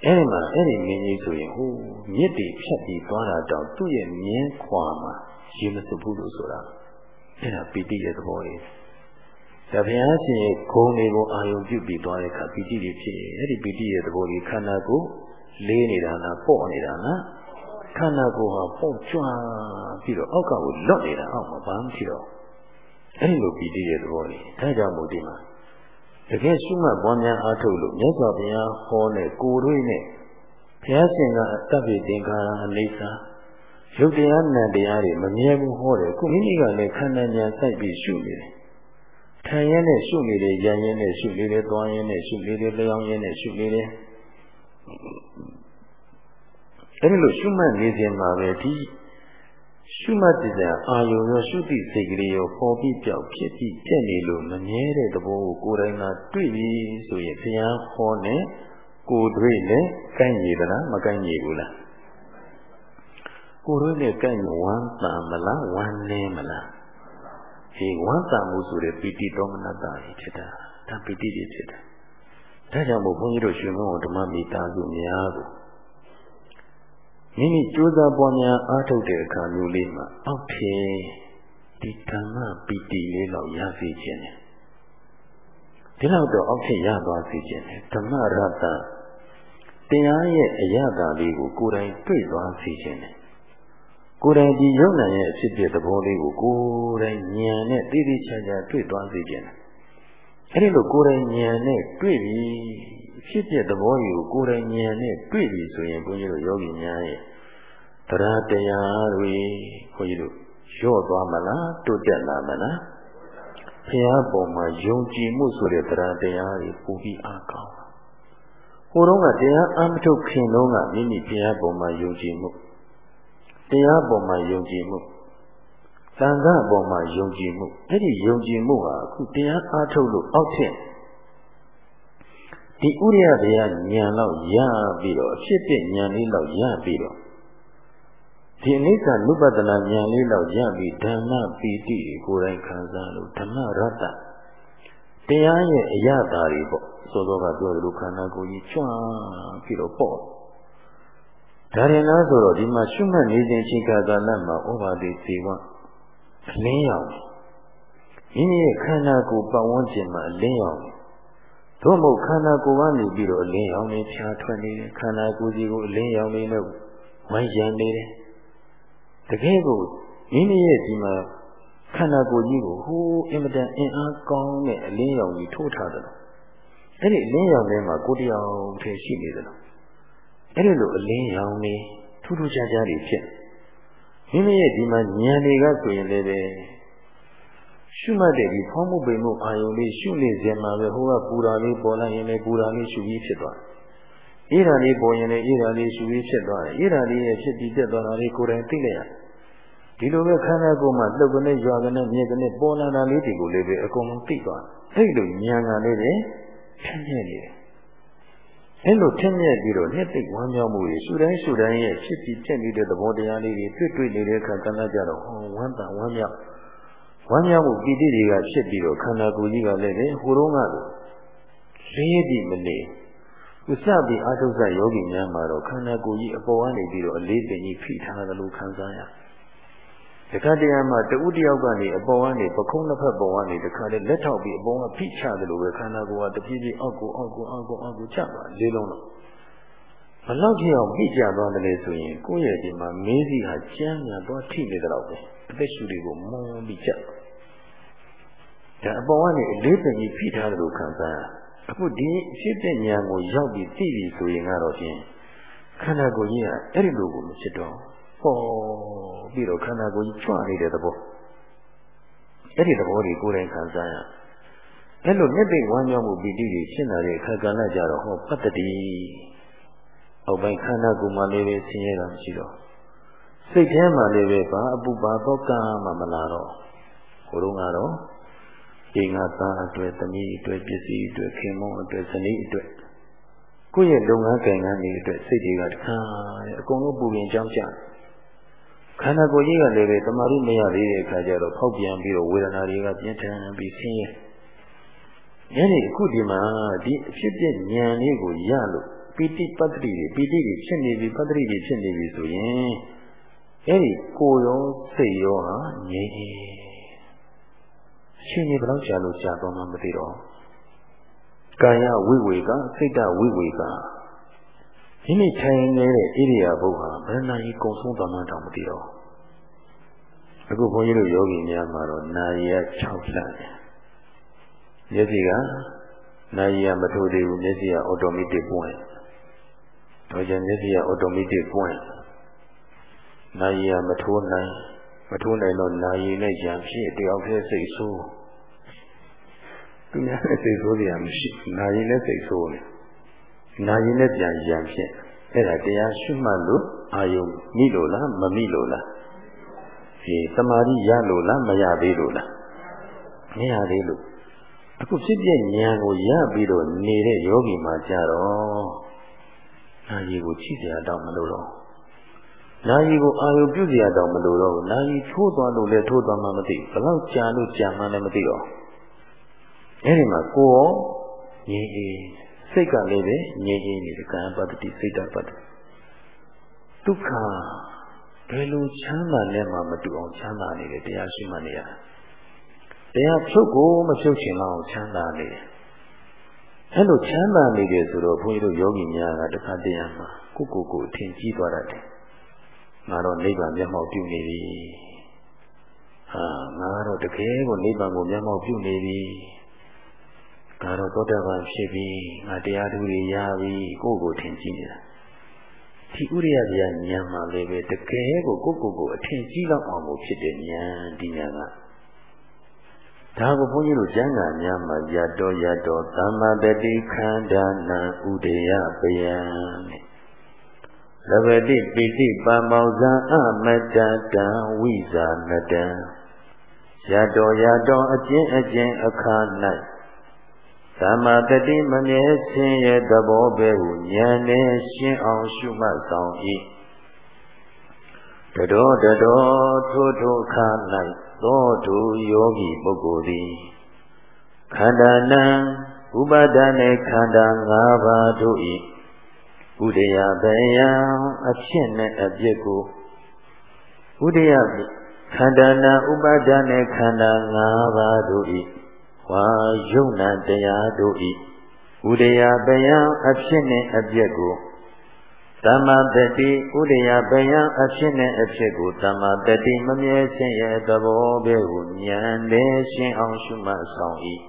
S1: အဲ့ဒီမှာအဲ့ဒီမင်းကြီးဆိုရင်ဟိုမြစ်တီဖြတ်ပြီးသွားတာတောင်သူ့ရဲ့မြင်းခွာမှာရေမစွဘူးလို့ဆိုတာအဲ့ဒါပီတိရဲ့သဘောလေး ဒါဘုရားရှင်ရဲ့ဂုဏ်တွေကိုအာယုံပြုပြီးသွားတဲ့အခါပီတိတွေဖြစ်အဲ့ဒီပီတိရဲ့သဘောလေးခန္ဓာကိုလေးနေတာလားပေါ့နေတာလားခန္ဓာကိုယ်ဟာပေါ့ကြွပြီးတော့အောက်ကကိုလွတ်နေတာအောက်မှာဘာမှမရှိတော့အဲ့ဒီလိုပီတိရဲ့သဘောလေးဒါကြောင့်မို့ဒီမှာတကယ်ရှုမှတ်ပွားများအားထုတ်လို့မြတ်စွာဘုရားဟောတဲ့ကိုယ်တွေနဲ့ဘုရားရှင်ကအတ္တပိသင်္ခါရအိဋ္ဌာရုပ်တရားနံတရားတွေမမြဲဘူးဟောတယ်ခုမိမိကလည်းခန္ဓာညာစိုက်ပြီးရှုနေတယ် ထိုင်ရင်းနဲ့ရှုနေတယ်ရရင်နဲ့ရှုနေတယ်သွားရင်းနဲ့ရှုနေတယ်လျောင်းရင်းနဲ့ရှုနေတယ်အဲဒီလိုရှုမှတ်နေစဉ်မှာပဲဒီရှုမှတ်တဲ့အာယုံရောရှုသည့်စိတ်ကလေးရောပေါ်ပြီးပြောက်ဖြစ်ပြီးပြက်နေလို့မမြဲတဲ့သဘောကိုကိုယ်တိုင်ကတွေ့ပြီဆိုရင်ဘုရားဟောနဲ့ကိုယ်တွေ့နဲ့ကိုင်းရည်သလားမကိုင်းရည်ဘူးလားကိုယ်တွေ့နဲ့ကိုင်းဝမ်းတန်မလားဝမ်းနေမလား ဒီဝမ်းတန်မှုဆိုတဲ့ပီတိတောမနတာကြီးဖြစ်တာဒါပီတိတွေဖြစ်တာဒါကြောင့်မို့ဘုန်းကြီးတို့ရှင်မောဓမ္မမိသားစုများကိုမိမိကြိုးစားပွားများအားထုတ်တဲ့အခါမျိုးလေးမှာအောက်ထေဒီဓမ္မပီတိလေးတော့ရစေခြင်းတယ်ဒီလောက်တော့အောက်ထေရသွားစေခြင်းတယ်ဓမ္မရတ္တတရားရဲ့အရသာလေးကိုကိုယ်တိုင်တွေ့သွားစေခြင်းတယ် ကိုယ်တိုင်ဒီယုံနာရဲ့အဖြစ်ပြသဘောလေးကိုကိုယ်တိုင်ဉာဏ်နဲ့သိသိချာချာတွေ့သွားစေခြင်းတယ်အဲဒီလိုကိုယ်တိုင်ဉာဏ်နဲ့တွေ့ပြီဖြစ်တဲ့သဘောကြီးကိုကိုယ်တိုင်ဉာဏ်နဲ့တွေ့ပြီဆိုရင်ဘုန်းကြီးတို့ယောဂီများရဲ့တရားတရားတွေဘုန်းကြီးတို့ရော့သွားမလားတိုးတက်လာမလားဘုရားပေါ်မှာယုံကြည်မှုဆိုတဲ့တရားတရားတွေပူပြီးအားကောင်းဟိုတုန်းကတရားအမထုတ်ခင်တုန်းကမိမိဘုရားပေါ်မှာယုံကြည်မှု တရားပေါ်မှာယုံကြည်မှုသံဃာပေါ်မှာယုံကြည်မှုအဲ့ဒီယုံကြည်မှုဟာအခုတရားအားထုတ်လို့အောက်ထက်ဒီဥရိယတရားဉာဏ်လောက်ရပြီးတော့အဖြစ်ဖြစ်ဉာဏ်လေးလောက်ရပြီးတော့ဒီအနိစ္စနုပဒနာဉာဏ်လေးလောက်ရပြီးဓမ္မပီတိကိုယ်တိုင်ခံစားလို့ဓမ္မရတ္တတရားရဲ့အရသာတွေပေါ့စောစောကပြောသလိုခန္ဓာကိုယ်ကြီးချွမ်းပြီးတော့ပေါ့ ဒါရင်လားဆိုတော့ဒီမှာရှုမှတ်နေခြင်းချိန်ကာလမှာဩဘာတိဇေဝအလင်းရောင်မိမိရဲ့ခန္ဓာကိုယ်ပတ်ဝန်းကျင်မှာအလင်းရောင်သို့မဟုတ်ခန္ဓာကိုယ်ကနေပြီးတော့အလင်းရောင်နေဖြာထွက်နေတယ်ခန္ဓာကိုယ်ကြီးကိုအလင်းရောင်နေလို့ဝိုင်းရံနေတယ်တကယ်ကိုမိမိရဲ့ဒီမှာခန္ဓာကိုယ်ကြီးကိုဟိုးအင်မတန်အင်အားကောင်းတဲ့အလင်းရောင်ကြီးထိုးထားတယ်အဲ့ဒီအလင်းရောင်ထဲမှာကိုယ်တရားထဲရှိနေတယ် အဲ့ဒီလိုအလင်းရောင်နေထူးထူးခြားခြားတွေဖြစ်မိမိရဲ့ဒီမှာဉာဏ်တွေကဆိုရင်လည်းပဲရှုမှတ်တဲ့ဒီဖောင်းမှုပိန်မှုအာယုံလေးရှုနေစဉ်မှာပဲဟိုကပူတာလေးပေါ်လာရင်လည်းပူတာလေးရှုပြီးဖြစ်သွားတယ်။အေးဓာလေးပေါ်ရင်လည်းအေးဓာလေးရှုပြီးဖြစ်သွားတယ်။အေးဓာလေးရဲ့ဖြစ်ပြီးတက်သွားတာလေးကိုယ်တိုင်သိလိုက်ရတယ်။ဒီလိုပဲခန္ဓာကိုယ်မှာလှုပ်ကနေရွာကနေမြင်ကနေပေါ်လာတာလေးတွေကိုလည်းပဲအကုန်လုံးသိသွားတယ်။အဲ့လိုဉာဏ်ကလေးတွေထင်မြင်နေတယ်။ အဲ့လိုထင်မြင်ပြီးတော့လက်သိဝမ်းမြောက်မှုတွေရှုတိုင်းရှုတိုင်းရဲ့ဖြစ်ပြီးဖြစ်နေတဲ့သဘောတရားလေးတွေတွေ့တွေ့နေတဲ့အခါကဏ္ဍကြတော့ဟောဝမ်းသာဝမ်းမြောက်ဝမ်းမြောက်မှုပီတိတွေကဖြစ်ပြီးတော့ခန္ဓာကိုယ်ကြီးကလည်းပဲဟိုတုန်းကလေးပြီးမနေခုစပြီးအာထုဇယောဂီများမှာတော့ခန္ဓာကိုယ်ကြီးအပေါ်ကနေပြီးတော့အလေးသိကြီးဖိထားတယ်လို့ခံစားရတယ် တခါတည်းမှာတဦးတယောက်ကနေအပေါ်ကနေပခုံးတစ်ဖက်ပေါ်ကနေတခါတည်းလက်ထောက်ပြီးအပေါ်ကဖိချတယ်လို့ပဲခန္ဓာကိုယ်ကတပြေးပြေးအောက်ကိုအောက်ကိုအောက်ကိုအောက်ကိုချပါလေးလုံးတော့ဘလောက်ကြီးအောင်ပြည့်ကြသွားတယ်လေဆိုရင်ကိုယ့်ရဲ့ဒီမှာမင်းစီဟာကျမ်းညာတော့ထိနေကြတော့ပဲအသက်ရှူတွေကိုမုန်းပြီးချက်ဒါအပေါ်ကနေအလေးပင်ကြီးဖိထားတယ်လို့ခံစားရအခုဒီအဖြစ်တဲ့ဉာဏ်ကိုရောက်ပြီးသိပြီဆိုရင်ကတော့ဖြင့်ခန္ဓာကိုယ်ကြီးကအဲ့ဒီလိုကိုမဖြစ်တော့ ပေါ်ပြီးတော့ခန္ဓာကိုယ်ကြီးကြွနေတဲ့သဘောအဲ့ဒီသဘောတွေကိုယ်တိုင်ခံစားရအဲ့လိုနှစ်သိဝမ်းမြောက်မှုပီတိတွေဖြစ်လာတဲ့အခါကလည်းကြတော့ဟောပတ္တိအောက်ပိုင်းခန္ဓာကိုယ်မှာလေးပဲဆင်းရဲတာမရှိတော့စိတ်ထဲမှာလေးပဲဘာအပူပါတော့ကမှမလာတော့ဟိုတုန်းကတော့အိမ်ကသားအတွက်သမီးအတွက်ပစ္စည်းအတွက်ခင်မုန်းအတွက်ဇနီးအတွက်ကိုယ့်ရဲ့လုပ်ငန်းကိန်းကန်းတွေအတွက်စိတ်တွေကတခါအကုန်လုံးပူပြင်ကြောင်းကြ ခန္ဓာကိုယ်ကြီးကလည်းပဲတမာရီမရသေးတဲ့အခါကျတော့ဖောက်ပြန်ပြီးတော့ဝေဒနာတွေကပြင်းထန်ပြီးဆင်းရဲ။အဲဒီအခုဒီမှာဒီအဖြစ်ပြဉာဏ်လေးကိုရလို့ပီတိပတ္တိတွေပီတိတွေဖြစ်နေပြီပတ္တိတွေဖြစ်နေပြီဆိုရင်အဲဒီကိုယ်ရောစိတ်ရောဟာငြိမ်ရှင်နေဘယ်တော့ကြာလို့ကြာတော့မှမသိတော့ကာယဝိဝေကစိတ်တဝိဝေက ဒီနေ့ထိုင်နေတဲ့ဣရိယာပုဟာဘယ်နာကြီးကုံဆုံးတော်မှတောင်မသိတော့အခုဘုန်းကြီးတို့ယောဂီများမှာတော့နာရီက6လမ်းမျက်စိကနာရီကမထိုးသေးဘူးမျက်စိကအော်တိုမက်တစ်ပွင့်တော့ကျန်မျက်စိကအော်တိုမက်တစ်ပွင့်နာရီကမထိုးနိုင်မထိုးနိုင်တော့နာရီနဲ့ရံဖြစ်တယောက်တည်းစိတ်ဆိုးသူများနဲ့စိတ်ဆိုးကြရမရှိနာရီနဲ့စိတ်ဆိုးနေ နာရင်နဲ့ပြန်ရံဖြစ်အဲ့ဒါတရားရှုမှတ်လို့အာယုံမိလို့လားမမိလို့လားဒီသမာဓိရလို့လားမရသေးလို့လားမရသေးလို့အခုဖြစ်ပြဉာဏ်ကိုရပြီးတော့နေတဲ့ယောဂီမှာကြတော့နာရီကိုကြည့်ကြရတော့မလို့တော့နာရီကိုအာယုံပြုကြရတော့မလို့တော့နာရီထိုးသွားလို့လည်းထိုးသွားမှမသိဘလောက်ကြာလို့ကြာမှလည်းမသိတော့အဲ့ဒီမှာကိုယ်ရောငြိမ်အေး စိတ်ကလည်းပဲငြိမ်အေးနေတယ်ကာယပတ္တိစိတ်တပတ္တိဒုက္ခဘယ်လိုချမ်းသာလဲမှမတူအောင်ချမ်းသာနေတယ်တရားရှိမှနေရတရားဖြုတ်ကိုမဖြုတ်ချင်တော့ချမ်းသာနေတယ်အဲ့လိုချမ်းသာနေတယ်ဆိုတော့ဘုန်းကြီးတို့ယောဂီများကတခါတည်းရမှာကိုကိုကိုအထင်ကြီးသွားတတ်တယ်ငါတော့နိဗ္ဗာန်မျက်မှောက်ပြုနေပြီဟာငါတော့တကယ်ကိုနိဗ္ဗာန်ကိုမျက်မှောက်ပြုနေပြီ ငါတော့သောတာပန်ဖြစ်ပြီငါတရားဓုတွေရပြီကိုယ့်ကိုထင်ကြီးနေတာဒီဥရိယဗျာဉာဏ်မှလည်းပဲတကယ်ကိုကိုယ့်ကိုယ်ကိုအထင်ကြီးလောက်အောင်ကိုဖြစ်တဲ့ဉာဏ်ဒီဉာဏ်ကဒါကိုဘုန်းကြီးတို့ကျမ်းဂန်များမှာရတော်ရတော်သမ္မာတတိခန္ဓာနံဥဒေယပယံလဘတိပိတိပမောဇံအမတတံဝိဇာနတံရတော်ရတော်အကျဉ်အကျဉ်အခါ၌ သမ္မာတတိမမြဲခြင်းရဲ့သဘောပဲဟုဉာဏ်နဲ့ရှင်းအောင်ရှုမှတ်ဆောင်၏တတော်တတော်ထိုးထိုးခါ၌သောသူယောဂီပုဂ္ဂိုလ်သည်ခန္ဓာနံဥပါဒနဲ့ခန္ဓာ၅ပါးတို့၏ဥဒယဘယံအဖြစ်နဲ့အပြစ်ကိုဥဒယခန္ဓာနာဥပါဒနဲ့ခန္ဓာ၅ပါးတို့၏ ဝါယုံနာတရားတို့၏ဥဒယဘယံအဖြစ်နဲ့အပြစ်ကိုသမ္မာတတိဥဒယဘယံအဖြစ်နဲ့အဖြစ်ကိုသမ္မာတတိမမြဲခြင်းရဲ့သဘောပဲကိုဉာဏ်နဲ့ရှင်းအောင်ရှုမှတ်ဆောင်၏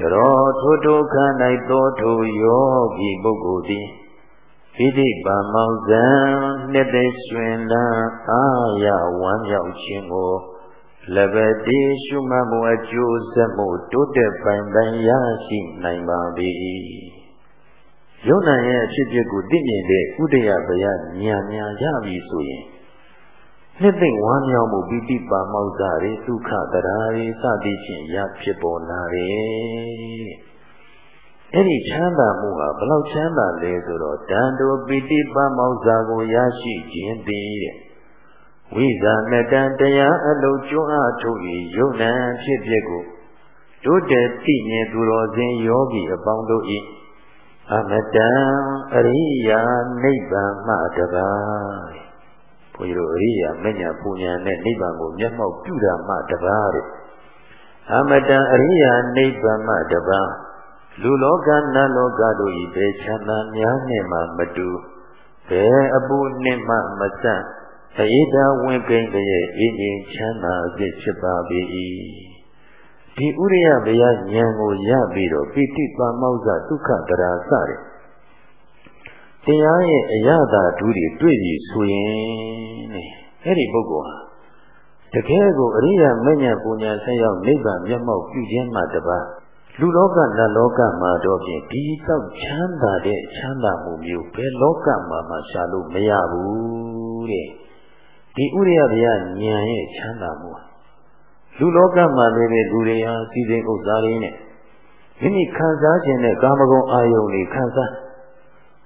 S1: တရောထိုထိုခန္ဓာ၌သောထိုယောဂီပုဂ္ဂိုလ်သည်ဣတိပါမောဇံနှစ်သိရွှင်လန်းအာရဝမ်းမြောက်ခြင်းကို လဘတိရှုမှတ်မှုအကျိုးဆက်မှုတိုးတက်ပိုင်ပိုင်ရရှိနိုင်ပါ၏ယုံနာရဲ့အဖြစ်အပျက်ကိုသိမြင်တဲ့ဥဒယဘယဉာဏ်များရပြီဆိုရင်နှစ်သိဝမ်းမြောက်မှုပိဋိပါမောဇ္ဇတွေဒုက္ခတရားတွေစသည်ဖြင့်ရဖြစ်ပေါ်လာတယ်အဲ့ဒီချမ်းသာမှုဟာဘလောက်ချမ်းသာလဲဆိုတော့တန်တောပိဋိပမောဇ္ဇာကိုရရှိခြင်းတည်းတဲ့ ဝိဇာနတံတရားအလုံးကျွမ်းအားထုတ်၍ယုံနံဖြစ်ဖြစ်ကိုတို့တဲ့သိမြင်သူတော်စင်ယောဂီအပေါင်းတို့၏အမတံအရိယာနိဗ္ဗာန်မှတပါးဘုန်းကြီးတို့အရိယာမညာပူညာနဲ့နိဗ္ဗာန်ကိုမျက်မှောက်ပြုတာမှတပါးတဲ့အမတံအရိယာနိဗ္ဗာန်မှတပါးလူလောကနတ်လောကတို့ဤဘယ်ချမ်းသာများနှင့်မှမတူဘယ်အပူနှင့်မှမဆန့် အေဒဝင်ကိန်းရဲ့အင်းကြီးချမ်းသာအဖြစ်ဖြစ်ပါ၏ဒီဥရိယဘယဉာဏ်ကိုရပြီးတော့ပိဋိပါမောဇ္ဇဒုက္ခတရာစတဲ့တရားရဲ့အရသာဓုတွေတွေ့ပြီဆိုရင်တဲ့အဲ့ဒီပုဂ္ဂိုလ်ဟာတကယ်ကိုအရိယာမဉ္ဇဉ်ပူညာဆက်ရောက်နိဗ္ဗာန်မျက်မှောက်ပြုခြင်းမှတပါးလူလောကနတ်လောကမှာတော့ဖြင့်ဒီတော့ချမ်းသာတဲ့ချမ်းသာမှုမျိုးဘယ်လောကမှာမှရှာလို့မရဘူးတဲ့ ဒီဥရိယဗျာဉာဏ်ရဲ့ချမ်းသာမှုလူလောကမှာနေတဲ့လူတွေဟာစီစဉ်ဥစ္စာတွေနဲ့မိမိခံစားခြင်းနဲ့ကာမဂုဏ်အာယုန်တွေခံစား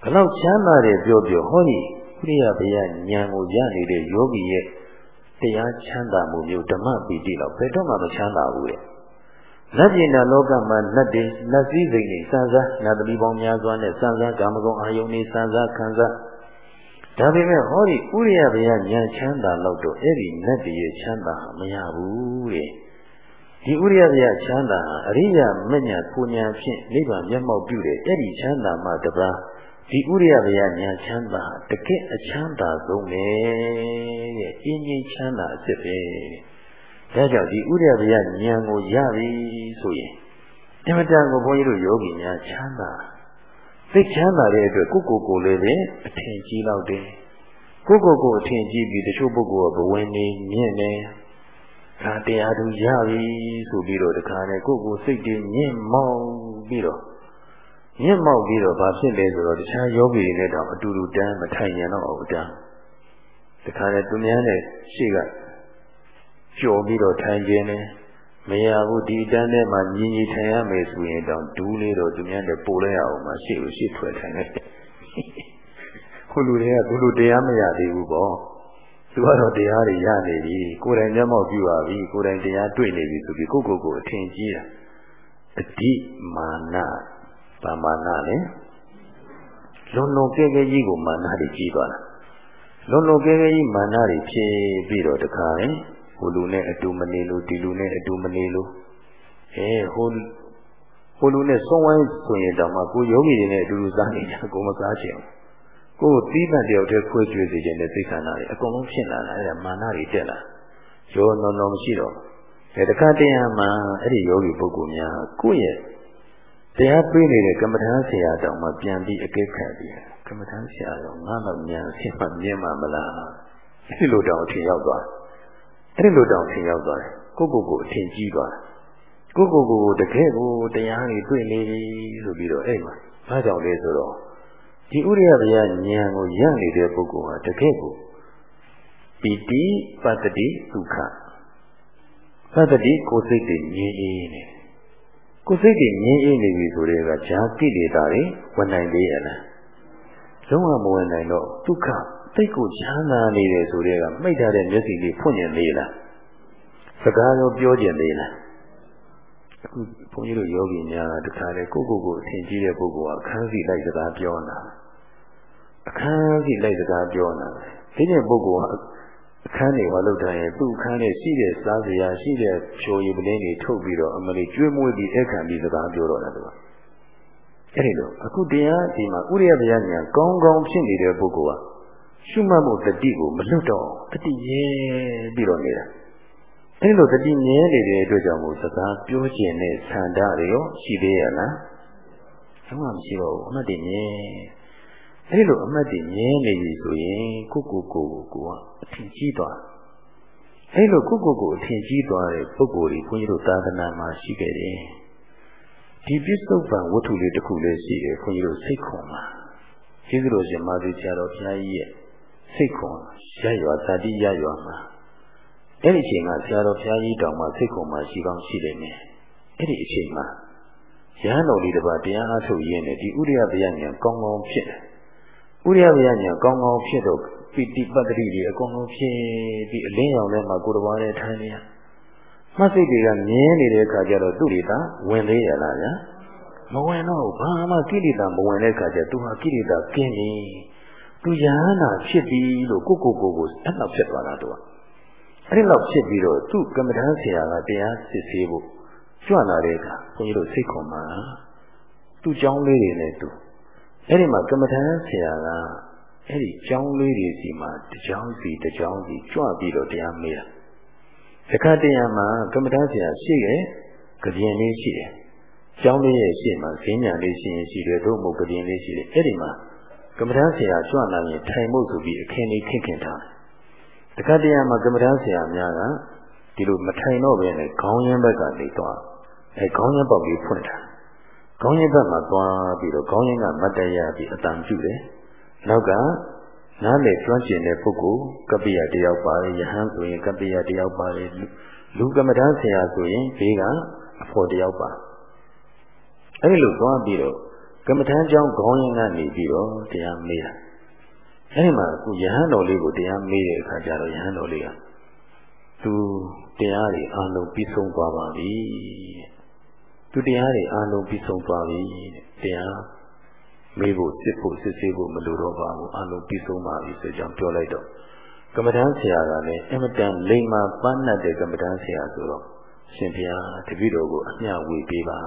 S1: ဘလောက်ချမ်းသာတယ်ပြောပြောဟောဒီဥရိယဗျာဉာဏ်ကိုရနေတဲ့ယောဂီရဲ့တရားချမ်းသာမှုမျိုးဓမ္မပီတိတော့ဘယ်တော့မှမချမ်းသာဘူးတဲ့နတ်ပြည်နာလောကမှာနတ်တွေနတ်စည်းစိမ်တွေစံစားနတ်သမီးပေါင်းများစွာနဲ့စံစားကာမဂုဏ်အာယုန်တွေစံစားခံစား ဒါပေမဲ့ဟောဒီဥရိယဘယဉာဏ်ချမ်းသာလို့တော့အဲ့ဒီနတ်တည်းချမ်းသာမရဘူးတဲ့ဒီဥရိယဘယချမ်းသာဟာအရိယာမဉ္ဇဉ်ပူညာဖြင့်နိဗ္ဗာန်မျက်မှောက်ပြုတဲ့အဲ့ဒီချမ်းသာမှတပါးဒီဥရိယဘယဉာဏ်ချမ်းသာတကယ့်အချမ်းသာဆုံးပဲတဲ့အင်းကြီးချမ်းသာအစ်စ်ပဲဒါကြောင့်ဒီဥရိယဘယဉာဏ်ကိုရပြီဆိုရင်အမတန်ကိုဘုန်းကြီးတို့ယောဂီများချမ်းသာ စိတ်ချမ်းသာတဲ့အတွက်ကိုကိုကိုလေးပဲအထင်ကြီးတော့တယ်ကိုကိုကိုအထင်ကြီးပြီးတချို့ပုဂ္ဂိုလ်ကဘဝင်နေမြင့်နေဒါတရားသူရပြီဆိုပြီးတော့တခါနဲ့ကိုကိုစိတ်တွေမြင့်မောင်းပြီးတော့မြင့်မောက်ပြီးတော့ဘာဖြစ်လဲဆိုတော့တခြားယောဂီတွေနဲ့တော့အတူတူတန်းမထိုင်ရတော့ဘူးတန်းတခါနဲ့သူများနဲ့ရှေ့ကကြော်ပြီးတော့ထိုင်ခြင်းနဲ့ မရဘူးဒီတန်းထဲမှာညီညီထိုင်ရမယ်ဆိုရင်တော့ဒူးလေးတော့သူများနဲ့ပို့လိုက်အောင်မှရှေ့ကိုရှေ့ထွက်ထိုင်လိုက်ခုလူတွေကဘုလူတရားမရသေးဘူးပေါ့သူကတော့တရားတွေရနေပြီကိုယ်တိုင်မျက်မှောက်ပြုပါပြီကိုယ်တိုင်တရားတွေ့နေပြီဆိုပြီးကိုယ့်ကိုယ်ကိုအထင်ကြီးတာအတိမာနဗမာနလေလွန်လွန်ကဲကဲကြီးကိုမာနတွေကြီးသွားတာလွန်လွန်ကဲကဲကြီးမာနတွေဖြစ်ပြီးတော့တခါရင် ဟိုလူနဲ့အတူမနေလို့ဒီလူနဲ့အတူမနေလို့အဲဟိုဟိုလူနဲ့ဆုံးဝိုင်းဆိုရင်တောင်မှကိုယောဂီတွေနဲ့အတူတူစားနေကြကိုမစားချင်ဘူးကိုပြီးတဲ့တယောက်တည်းခွဲကျွေးစေခြင်းနဲ့သိက္ခာနာတွေအကုန်လုံးဖြစ်လာတာအဲဒါမာနတွေတက်လာရောနော်နော်မရှိတော့အဲတခါတည်းမှာအဲ့ဒီယောဂီပုဂ္ဂိုလ်များကိုယ့်ရဲ့တရားပေးနေတဲ့ကမ္မထာဆရာတောင်မှပြန်ပြီးအကဲခတ်ပြီးကမ္မထာဆရာတော်ငါတော့ညာဆင်မှမြင်မှာမလားအဲ့ဒီလိုတောင်အထင်ရောက်သွား အဲ့ဒီလိုတောင်အထင်ရောက်သွားတယ်ကိုကိုကိုအထင်ကြီးသွားတယ်ကိုကိုကိုတကယ်ကိုတရားတွေတွေ့နေပြီဆိုပြီးတော့အဲ့မှာဘာကြောင့်လဲဆိုတော့ဒီဥရိယဗျာဉာဏ်ကိုရနေတဲ့ပုဂ္ဂိုလ်ဟာတကယ်ကိုပီတိပတ္တိဒုက္ခပတ္တိကိုစိတ်တွေငြင်းအေးနေကိုစိတ်တွေငြင်းအေးနေပြီဆိုတဲ့ကဈာကိလေသာတွေဝင်နိုင်သေးရလားလုံးဝမဝင်နိုင်တော့ဒုက္ခ စိတ်ကိုချမ်းသာနေတယ်ဆိုတဲ့ကမှိတ်ထားတဲ့မျက်စိလေးဖွင့်နေသေးလားစကားရောပြောကျင်သေးလားအခုဘုန်းကြီးတို့ယောဂီများတခါလေကိုကိုကိုအထင်ကြီးတဲ့ပုဂ္ဂိုလ်ကအခန်းစီလိုက်စကားပြောနေတာအခန်းစီလိုက်စကားပြောနေတာဒီတဲ့ပုဂ္ဂိုလ်ကအခန်းတွေဟောလုပ်ထားရင်သူ့အခန်းထဲရှိတဲ့စားစရာရှိတဲ့ဖြိုရည်ပလင်းတွေထုတ်ပြီးတော့အမလေးကျွေးမွေးပြီးအခန်းပြီးစကားပြောတော့တယ်သူကအဲ့ဒီလိုအခုတရားဒီမှာဥရိယဗျာညာကောင်းကောင်းဖြစ်နေတဲ့ပုဂ္ဂိုလ်က ရှုမှတ်မှုတတိကိုမလွတ်တော့တတိရဲပြီးတော့နေတာအဲ့လိုတတိမြဲနေတဲ့အတွက်ကြောင့်မို့စကားပြောကျင်တဲ့ဆန္ဒတွေရောရှိသေးရလားလုံးဝမရှိပါဘူးအမှတ်တည်းမြဲအဲ့လိုအမှတ်တည်းမြဲနေပြီဆိုရင်ကိုကိုကိုကိုကိုကအထင်ကြီးသွားအဲ့လိုကိုကိုကိုအထင်ကြီးသွားတဲ့ပုဂ္ဂိုလ်တွေဘုန်းကြီးတို့သာသနာမှာရှိခဲ့တယ်ဒီပြစ္ဆုတ်ပံဝတ္ထုလေးတစ်ခုလေးရှိတယ်ဘုန်းကြီးတို့စိတ်ခွန်မှာကျေးဇူးတော်ရှင်မာသီဆရာတော်ဘုရားကြီးရဲ့ စိတ်ခွန်ရရွာဇာတိရရွာမှာအဲ့ဒီအချိန်မှာဆရာတော်ဘုရားကြီးတောင်မှစိတ်ခွန်မှာရှိကောင်းရှိနေတယ်အဲ့ဒီအချိန်မှာရဟန်းတော်လေးတစ်ပါးတရားအားထုတ်ရင်းနဲ့ဒီဥရိယဗျာဉာဏ်ကောင်းကောင်းဖြစ်တယ်ဥရိယဗျာဉာဏ်ကောင်းကောင်းဖြစ်တော့ပိဋိပတ္တိတွေအကုန်လုံးဖြစ်ပြီးအလင်းရောင်ထဲမှာကိုယ်တော်ဘာနဲ့ထိုင်နေရမှတ်စိတ်တွေကမြင်နေတဲ့အခါကျတော့သူ့တွေသာဝင်သေးရလားဗျာမဝင်တော့ဘာမှကိလေသာမဝင်တဲ့ခါကျသူဟာကိလေသာကင်းပြီ သူယဟနာဖြစ်ပြီလို့ကိုကိုကိုကိုအဲ့လောက်ဖြစ်သွားတာသူကအဲ့ဒီလောက်ဖြစ်ပြီးတော့သူ့ကမ္မဋ္ဌာန်းဆရာကတရားစစ်ဆေးဖို့ကြွလာတဲ့အခါဘုန်းကြီးတို့စိတ်ခေါ်မှာသူ့เจ้าလေးတွေနဲ့သူအဲ့ဒီမှာကမ္မဋ္ဌာန်းဆရာကအဲ့ဒီเจ้าလေးတွေစီမှာတเจ้าစီတเจ้าစီကြွပြီးတော့တရားမေးတာတခါတည်းမှာကမ္မဋ္ဌာန်းဆရာရှိရဲ့ကြင်လေးရှိတယ်ကျောင်းလေးရဲ့ရှေ့မှာဈဉ္ညာလေးရှိရင်ရှိတယ်သို့မဟုတ်ကြင်လေးရှိတယ်အဲ့ဒီမှာ ကမ္မဋ္ဌာန်းဆရာကြွလာရင်ထိုင်ဖို့ဆိုပြီးအခင်းလေးခင့်ခင့်ထားတယ်တခါတည်းမှာကမ္မဋ္ဌာန်းဆရာများကဒီလိုမထိုင်တော့ဘဲနဲ့ခေါင်းရင်းဘက်ကနေသွားအဲခေါင်းရင်းပေါက်လေးဖွင့်ထားခေါင်းရင်းဘက်မှာသွားပြီးတော့ခေါင်းရင်းကမတ်တရပြီးအတန်ပြုတယ်နောက်ကနားလေကျွမ်းကျင်တဲ့ပုဂ္ဂိုလ်ကပ္ပိယတယောက်ပါတယ်ယဟန်ဆိုရင်ကပ္ပိယတယောက်ပါတယ်လူကမ္မဋ္ဌာန်းဆရာဆိုရင်ဘေးကအဖို့တယောက်ပါအဲဒီလိုသွားပြီးတော့ ကမ္မထမ်းကျောင်းခေါင်းရင်းကနေပြီးတော့တရားမေးတာအဲဒီမှာအခုယဟန်တော်လေးကိုတရားမေးတဲ့အခါကျတော့ယဟန်တော်လေးကသူတရားတွေအလုံးပြီးဆုံးသွားပါပြီသူတရားတွေအလုံးပြီးဆုံးသွားပြီတရားမေးဖို့စစ်ဖို့စစ်ဆေးဖို့မလိုတော့ပါဘူးအလုံးပြီးဆုံးပါပြီဆိုကြောင်းပြောလိုက်တော့ကမ္မထမ်းဆရာကလည်းအမတန်လိမ္မာပန်းတ်တဲ့ကမ္မထမ်းဆရာဆိုတော့ရှင်ဘုရားတပည့်တော်ကိုအမျှဝေပေးပါ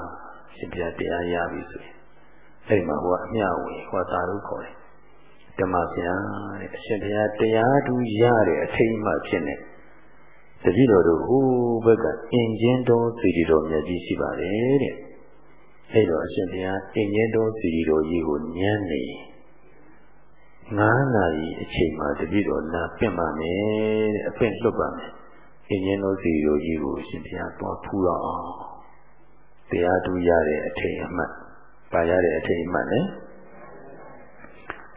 S1: ရှင်ဘုရားတရားရပြီဆိုရင် အဲ့ဒီမှာဟိုကအမျှဝေဟောတာလို့ခေါ်တယ်ဓမ္မဘုရားတဲ့အရှင်ဘုရားတရားတူရတဲ့အထိမ်းမှဖြစ်နေတပည့်တော်တို့ဟိုဘက်ကအင်ဂျင်တော်စီရီတော်မြတ်ကြီးရှိပါတယ်တဲ့အဲ့တော့အရှင်ဘုရားအင်ဂျင်တော်စီရီတော်ကြီးကိုညမ်းနေ9နာရီအချိန်မှာတပည့်တော်လာပြင့်ပါမယ်တဲ့အပင့်လွတ်ပါမယ်အင်းရင်တော်စီရိုကြီးကိုရှင်ဘုရားသွားဖူးတော့အောင်တရားတူရတဲ့အထိန်အမှတ် ပါရတဲ့အထိန်အမှတ်နဲ့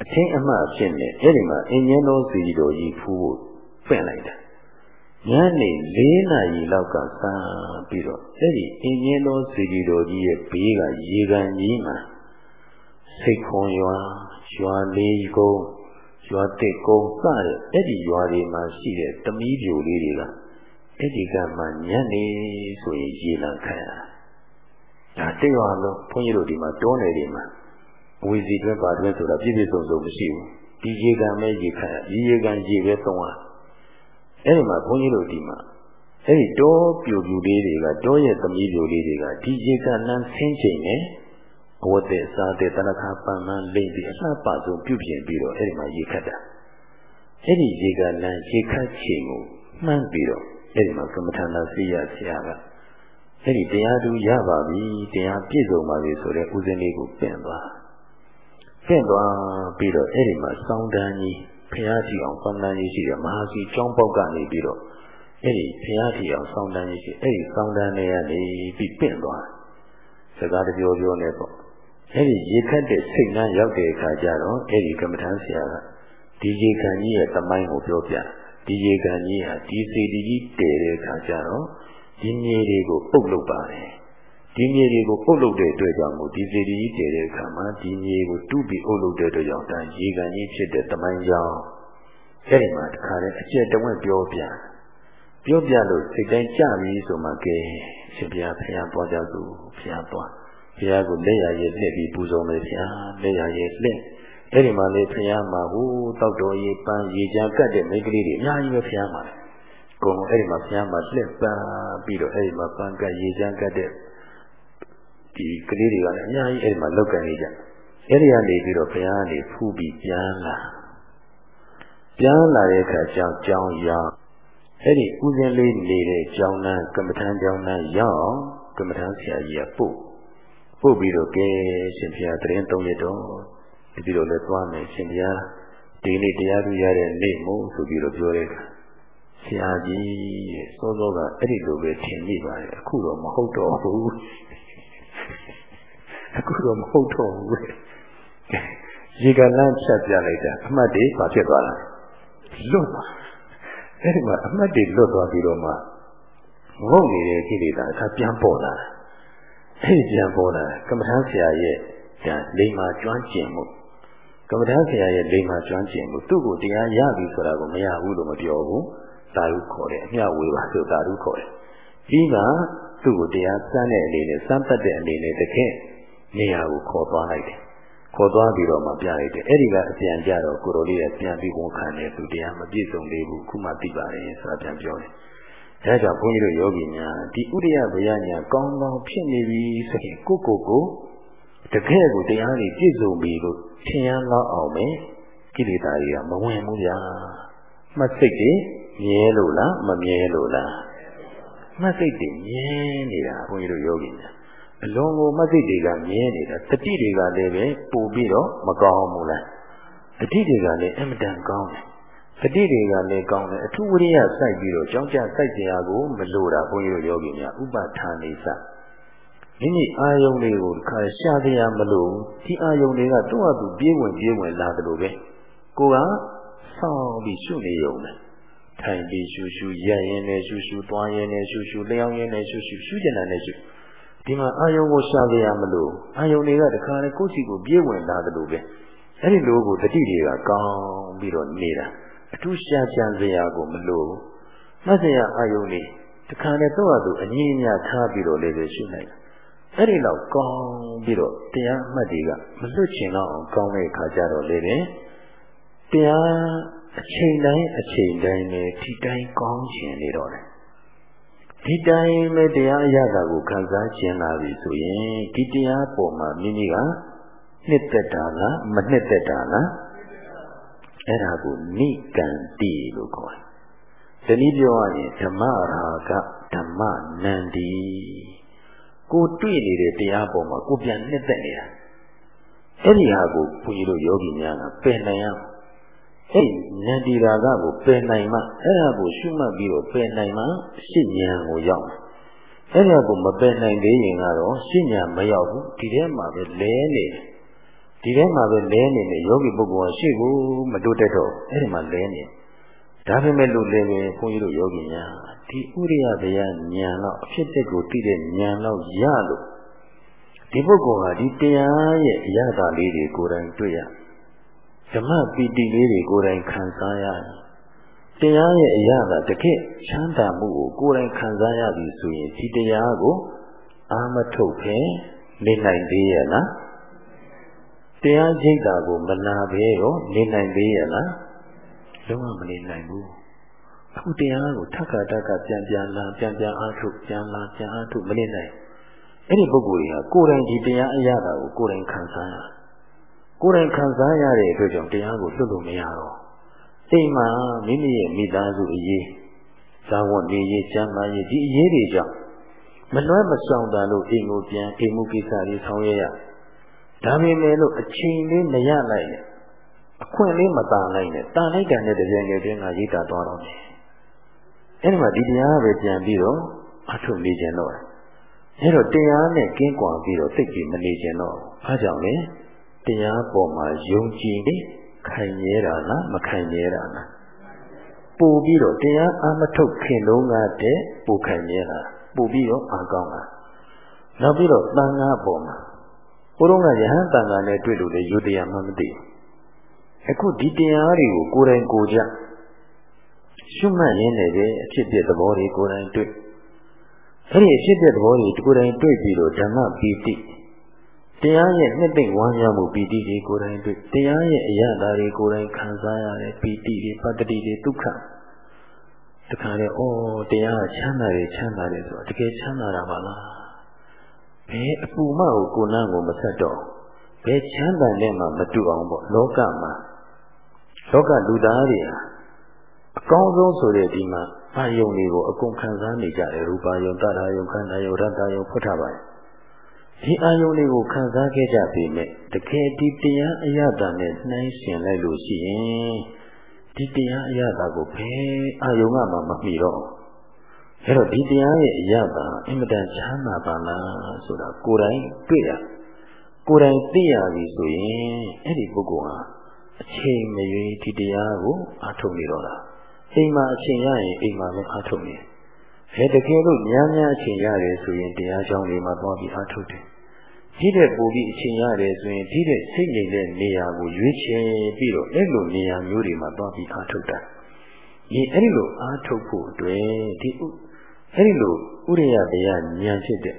S1: အထိန်အမှတ်အဖြစ်နဲ့အဲ့ဒီမှာအင်းရင်တော်စီရိုကြီးဖူးဖို့ပင့်လိုက်တာညနေ၄နာရီလောက်ကစပြီးတော့အဲ့ဒီအင်းရင်တော်စီရိုကြီးရဲ့ဘေးကရေကန်ကြီးမှာစိတ်ခွန်ရွာရွာလေးကုန်းရွာတစ်ကုန်းစတဲ့အဲ့ဒီရွာတွေမှာရှိတဲ့တမီးပြိုလေးတွေကအဲ့ဒီကမှညနေဆိုရင်ရေလံခံရ ဒါတိတ်ရွာလုံးဘုန်းကြီးတို့ဒီမှာတောနယ်တွေမှာအဝီစီတွဲပါတွဲဆိုတာပြည့်ပြည့်စုံစုံမရှိဘူးဒီရေကံပဲရေခံရရေရေကံရေပဲသုံးရအဲ့ဒီမှာဘုန်းကြီးတို့ဒီမှာအဲ့ဒီတောပြိုပြိုလေးတွေကတောရဲ့သမီးပြိုလေးတွေကဒီရေကံလမ်းဆင်းချိန်နဲ့အဝတ်တဲ့စားတဲ့တနခါပန်မှန်လိမ့်ပြီးအလှပဆုံးပြုပြင်ပြီးတော့အဲ့ဒီမှာရေခတ်တာအဲ့ဒီရေကလမ်းရေခတ်ချိန်ကိုမှန်းပြီးတော့အဲ့ဒီမှာကမ္မထာနာသိရဆရာက အဲ့ဒီတရားသူရပါပြီတရားပြည့်စုံပါပြီဆိုတဲ့ဥစဉ်လေးကိုပြင်သွားပြင်သွားပြီးတော့အဲ့ဒီမှာစောင်းတန်းကြီးဖရာကြီးအောင်စောင်းတန်းကြီးရှိတယ်မဟာစီကျောင်းပေါက်ကနေပြီးတော့အဲ့ဒီဖရာကြီးအောင်စောင်းတန်းကြီးရှိအဲ့ဒီစောင်းတန်းလေးကနေပြီးပင့်သွားစကားတပြောပြောနေပေါ့အဲ့ဒီရေခတ်တဲ့စိတ်နှမ်းရောက်တဲ့အခါကျတော့အဲ့ဒီကမ္မထမ်းဆရာကဒီရေခံကြီးရဲ့တမိုင်းကိုပြောပြဒီရေကန်ကြီးဟာဒီစေတီကြီးတည်တဲ့အခါကျတော့ ဒီမြေတွေကိုပုတ်လုပ်ပါတယ်ဒီမြေတွေကိုပုတ်လုပ်တဲ့အတွက်ကြောင့်မို့ဒီစေတီကြီးတည်တဲ့အခါမှာဒီမြေကိုတူပြီးအုပ်လုပ်တဲ့အတွက်ကြောင့်ဒါရေကန်ကြီးဖြစ်တဲ့တမိုင်းကြောင်းအဲ့ဒီမှာတခါလေအကျက်တဝက်ပြောပြပြောပြလို့စိတ်တိုင်းကြပြီဆိုမှကဲရှင်ဘုရားဖခင်သွားကြစို့ဖခင်သွားဘုရားကိုလက်ရရဲ့လက်ပြီးပူဇော်မယ်ဖခင်လက်ရရဲ့လက်အဲ့ဒီမှာလေဖះမှာဟိုတောက်တော်ရေးပန်းရေချမ်းကတ်တဲ့မိန်းကလေးတွေအများကြီးပဲဖះမှာ။ ကိုယ်အဲ့ဒီမှာဖះမှာလက်ပန်းပြီးတော့အဲ့ဒီမှာပန်းကတ်ရေချမ်းကတ်တဲ့ဒီကလေးတွေကလည်းအများကြီးအဲ့ဒီမှာလောက်ကန်နေကြ။အဲ့ဒီကနေပြီးတော့ဖះကနေဖူးပြီးပြန်လာ။ပြန်လာတဲ့အခါကျကြောင်းကြောင်းရောက်အဲ့ဒီဥစဉ်လေးနေတဲ့ကျောင်းသားကမ္မထမ်းကျောင်းသားရောက်ကမ္မထမ်းဆရာကြီးကပို့ပို့ပြီးတော့ကဲရှင်ဖျားတရင်သုံးရတော့တတိတော့လည်းသွားမယ်ရှင်ဘုရားဒီနေ့တရားသူရတဲ့နေ့မို့ဆိုပြီးတော့ပြောတဲ့ ဆရာကြီးရဲ့စောစောကအဲ့ဒီလိုပဲထင်မိပါတယ်အခုတော့မဟုတ်တော့ဘူးအခုတော့မဟုတ်တော့ဘူးရေကလန်းချက်ပြလိုက်တာအမှတ်တွေဘာဖြစ်သွားလဲလွတ်သွားအဲ့ဒီမှာအမှတ်တွေလွတ်သွားပြီးတော့မှငုံနေတဲ့ကိလေသာအခါပြန်ပေါ်လာအဲ့ဒီပြန်ပေါ်လာကမ္မထမ်းဆရာရဲ့ဒါလိမ္မာကျွမ်းကျင်မှုကမ္မထာဆရာရဲ့လိမ္မာကျွမ်းကျင်မှုသူ့ကိုတရားရပြီဆိုတာကိုမရဘူးလို့မပြောဘူး သာဓုခေါ်တယ်အမျှဝေပါဆိုသာဓုခေါ်တယ်ပြီးမှသူ့ကိုတရားစမ်းတဲ့အနေနဲ့စမ်းပတ်တဲ့အနေနဲ့တကယ်နေရာကိုခေါ်သွားလိုက်တယ်ခေါ်သွားပြီးတော့မှပြလိုက်တယ်အဲ့ဒီကအပြန်ကြတော့ကိုရိုလေးကပြန်ပြီးဝန်ခံတယ်သူတရားမပြည့်စုံသေးဘူးခုမှသိပါတယ်ဆိုတာပြန်ပြောတယ်ဒါကြောင့်ဘုန်းကြီးတို့ယောဂီများဒီဥဒိယဘယညာကောင်းကောင်းဖြစ်နေပြီဆိုရင်ကိုကိုကိုတကယ်ကိုတရားတွေပြည့်စုံပြီလို့ထင်ရလောက်အောင်ပဲကိလေသာတွေကမဝင်ဘူးဗျာမှတ်စိတ်တွေ မြဲလို့လားမမြဲလို့လားမှတ်စိတ်တွေမြဲနေတာဘုန်းကြီးတို့ယောဂီများအလုံးကိုမှတ်စိတ်တွေကမြဲနေတာတတိတွေကလည်းပဲပို့ပြီးတော့မကောင်းဘူးလားတတိတွေကလည်းအမတန်ကောင်းတယ်တတိတွေကလည်းကောင်းတယ်အထူးဝိရိယစိုက်ပြီးတော့ကြောင်းကြစိုက်ကြရကိုမလိုတာဘုန်းကြီးတို့ယောဂီများဥပဌာနေစမိမိအာယုန်တွေကိုခါရှာကြရမလို့ဒီအာယုန်တွေကသူ့အတူပြေးဝင်ပြေးဝင်လာတယ်လို့ပဲကိုကဆောင်းပြီးရှုနေရုံနဲ့ ထိုင်ပြီးရှုရှုရက်ရင်လည်းရှုရှုသွားရင်လည်းရှုရှုလျှောင်းရင်လည်းရှုရှုရှုကျင်တယ်လည်းရှုဒီမှာအာယုံကိုရှာကြရမလို့အာယုံတွေကတခါလေကိုယ့်စီကိုပြေးဝင်လာတယ်လို့ပဲအဲ့ဒီလိုကိုတတိတွေကကောင်းပြီးတော့နေတာအထူးရှာကြံစရာကိုမလို့မဆရာအာယုံတွေတခါလေတော့သူအငြင်းအမြထားပြီးတော့လည်းပဲရှုနိုင်တယ်အဲ့ဒီလောက်ကောင်းပြီးတော့တရားအမှတ်တွေကမလွတ်ချင်တော့အောင်ကောင်းတဲ့အခါကျတော့လေတရား အချိန်တိုင်းအချိန်တိုင်းနဲ့ဒီတိုင်းကောင်းခြင်းနေတော့တယ်ဒီတိုင်းပဲတရားအရသာကိုခံစားခြင်းလာပြီဆိုရင်ဒီတရားပေါ်မှာမိမိကနှစ်သက်တာလားမနှစ်သက်တာလားအဲ့ဒါကိုနိကံတိလို့ခေါ်တယ်။ဒီနည်းပြောရရင်ဓမ္မရာဂဓမ္မနန္ဒီကိုတွေ့နေတဲ့တရားပေါ်မှာကိုပြန်နှစ်သက်နေတာအဲ့ဒီဟာကိုဘုန်းကြီးတို့ယောဂီများကပယ်နိုင်ရမယ် အဲ့ဉာဏ်ဒီရာဂကိုပယ်နိုင်မှအဲ့ဒါကိုရှုမှတ်ပြီးတော့ပယ်နိုင်မှရှင်းဉာဏ်ကိုရောက်အဲ့ဒါကိုမပယ်နိုင်သေးရင်ကတော့ရှင်းဉာဏ်မရောက်ဘူးဒီထဲမှာပဲလဲနေတယ်ဒီထဲမှာပဲလဲနေနေယောဂီပုဂ္ဂိုလ်ကရှေ့ကိုမတိုးတက်တော့အဲ့ဒီမှာလဲနေဒါပေမဲ့လို့လည်းပဲဘုန်းကြီးတို့ယောဂီများဒီဥရိယတရားဉာဏ်တော့အဖြစ်တက်ကိုသိတဲ့ဉာဏ်တော့ရလို့ဒီပုဂ္ဂိုလ်ဟာဒီတရားရဲ့အရာသာလေးတွေကိုယ်တိုင်တွေ့ရ ဓမ္မပီတိလေးတွေကိုယ်တိုင်ခံစားရတယ်။တရားရဲ့အရာကတကယ့်ချမ်းသာမှုကိုကိုယ်တိုင်ခံစားရပြီဆိုရင်ဒီတရားကိုအာမထုတ်ဖဲနေနိုင်သေးရဲ့လား။တရားကျင့်တာကိုမနာဘဲရောနေနိုင်သေးရဲ့လား။လုံးဝမနေနိုင်ဘူး။အခုတရားကိုထပ်ခါတက်ကပြန်ပြန်လာပြန်ပြန်အားထုတ်ပြန်လာပြန်အားထုတ်မနေနိုင်။အဲ့ဒီပုဂ္ဂိုလ်ကြီးဟာကိုယ်တိုင်ဒီတရားအရာကိုကိုယ်တိုင်ခံစားရတယ် ကိုယ်တိုင်ခံစားရတဲ့အတွက်ကြောင့်တရားကိုလွတ်လို့မရတော့အိမ်မှာမိမိရဲ့မိသားစုအရေးဇာဝတ်နေရေးကျမ်းမာရေးဒီအရေးတွေကြောင့်မနှွမ်းမဆောင်တန်လို့အိမ်ကိုပြန်အိမ်မှုကိစ္စတွေဆောင်ရွက်ရဒါပေမဲ့လို့အချိန်လေးမရလိုက်နဲ့အခွင့်လေးမตาလိုက်နဲ့တာလိုက်တယ်တဲ့ကြံငယ်တင်းကရိတ်တာသွားတော့တယ်အဲဒီမှာဒီတရားပဲပြန်ပြီးတော့အထုနေကြတော့အဲတော့တရားနဲ့ကင်းကွာပြီးတော့သိကြမနေကြတော့အားကြောင့်လေ တရားပေါ်မှာယုံကြည်နေခိုင်ရဲတာလားမခိုင်ရဲတာလားပို့ပြီးတော့တရားအမထုတ်ခင်လုံးကတည်းပို့ခိုင်ရဲတာပို့ပြီးတော့အာကောင်းတာနောက်ပြီးတော့တန်ခါပေါ်မှာဘုရုံးကယဟန်တန်ခါနဲ့တွေ့လို့လေယူတရားမှမသိအခုဒီတရားတွေကိုကိုယ်တိုင်ကိုကြရှုမှတ်ရင်းနဲ့ပဲအဖြစ်ပြသဘောတွေကိုယ်တိုင်တွေ့အဲ့ဒီအဖြစ်ပြသဘောတွေကိုယ်တိုင်တွေ့ပြီးတော့ဓမ္မပီတိ တရားရဲ့နှစ်သိမ့်ဝမ်းမြောက်မှုပီတိတွေကိုယ်တိုင်တွေ့တရားရဲ့အရာဓာတွေကိုယ်တိုင်ခံစားရတဲ့ပီတိတွေပတ္တိတွေဒုက္ခတခါလေဩတရားချမ်းသာတယ်ချမ်းသာတယ်ဆိုတော့တကယ်ချမ်းသာတာပါလားဘယ်အပူမကိုကိုယ်နှံကိုမဆက်တော့ဘယ်ချမ်းသာနဲ့မှမတူအောင်ပေါ့လောကမှာလောကလူသားတွေဟာအကောင်းဆုံးဆိုတဲ့ဒီမှာအာယုန်တွေကိုအကုန်ခံစားနေကြတယ်ရူပါယုံတတယုံခန္ဓာယုံရတ္တယုံဖွတ်ထားပါတယ် ဒီအာယုန်တွေကိုခံစားခဲ့ကြပေမဲ့တကယ်ဒီတရားအရတာနဲ့နှိုင်းရှင်လိုက်လို့ရှိရင်ဒီတရားအရတာကိုဘယ်အာယုန်ကမှမမီတော့အဲ့တော့ဒီတရားရဲ့အရတာအင်မတန်ချမ်းသာပါလားဆိုတာကိုယ်တိုင်တွေ့ရကိုယ်တိုင်သိရပြီဆိုရင်အဲ့ဒီပုဂ္ဂိုလ်ဟာအချိန်မရွေးဒီတရားကိုအားထုတ်နေတော့တာအိမ်မှာအချိန်ရရင်အိမ်မှာလည်းအားထုတ်နေတယ် ဘယ်တကယ်လို့များများအချိန်ရတယ်ဆိုရင်တရားကြောင်းတွေမှာသွားပြီးအားထုတ်တယ်။ဒီတဲ့ပိုပြီးအချိန်ရတယ်ဆိုရင်ဒီတဲ့စိတ်ငြိမ်တဲ့နေရာကိုရွေးချယ်ပြီးတော့အဲ့လိုနေရာမျိုးတွေမှာသွားပြီးအားထုတ်တာ။ဒီအဲ့ဒီလိုအားထုတ်ဖို့အတွက်ဒီအဲ့ဒီလိုဥရိယတရားဉာဏ်ဖြစ်တဲ့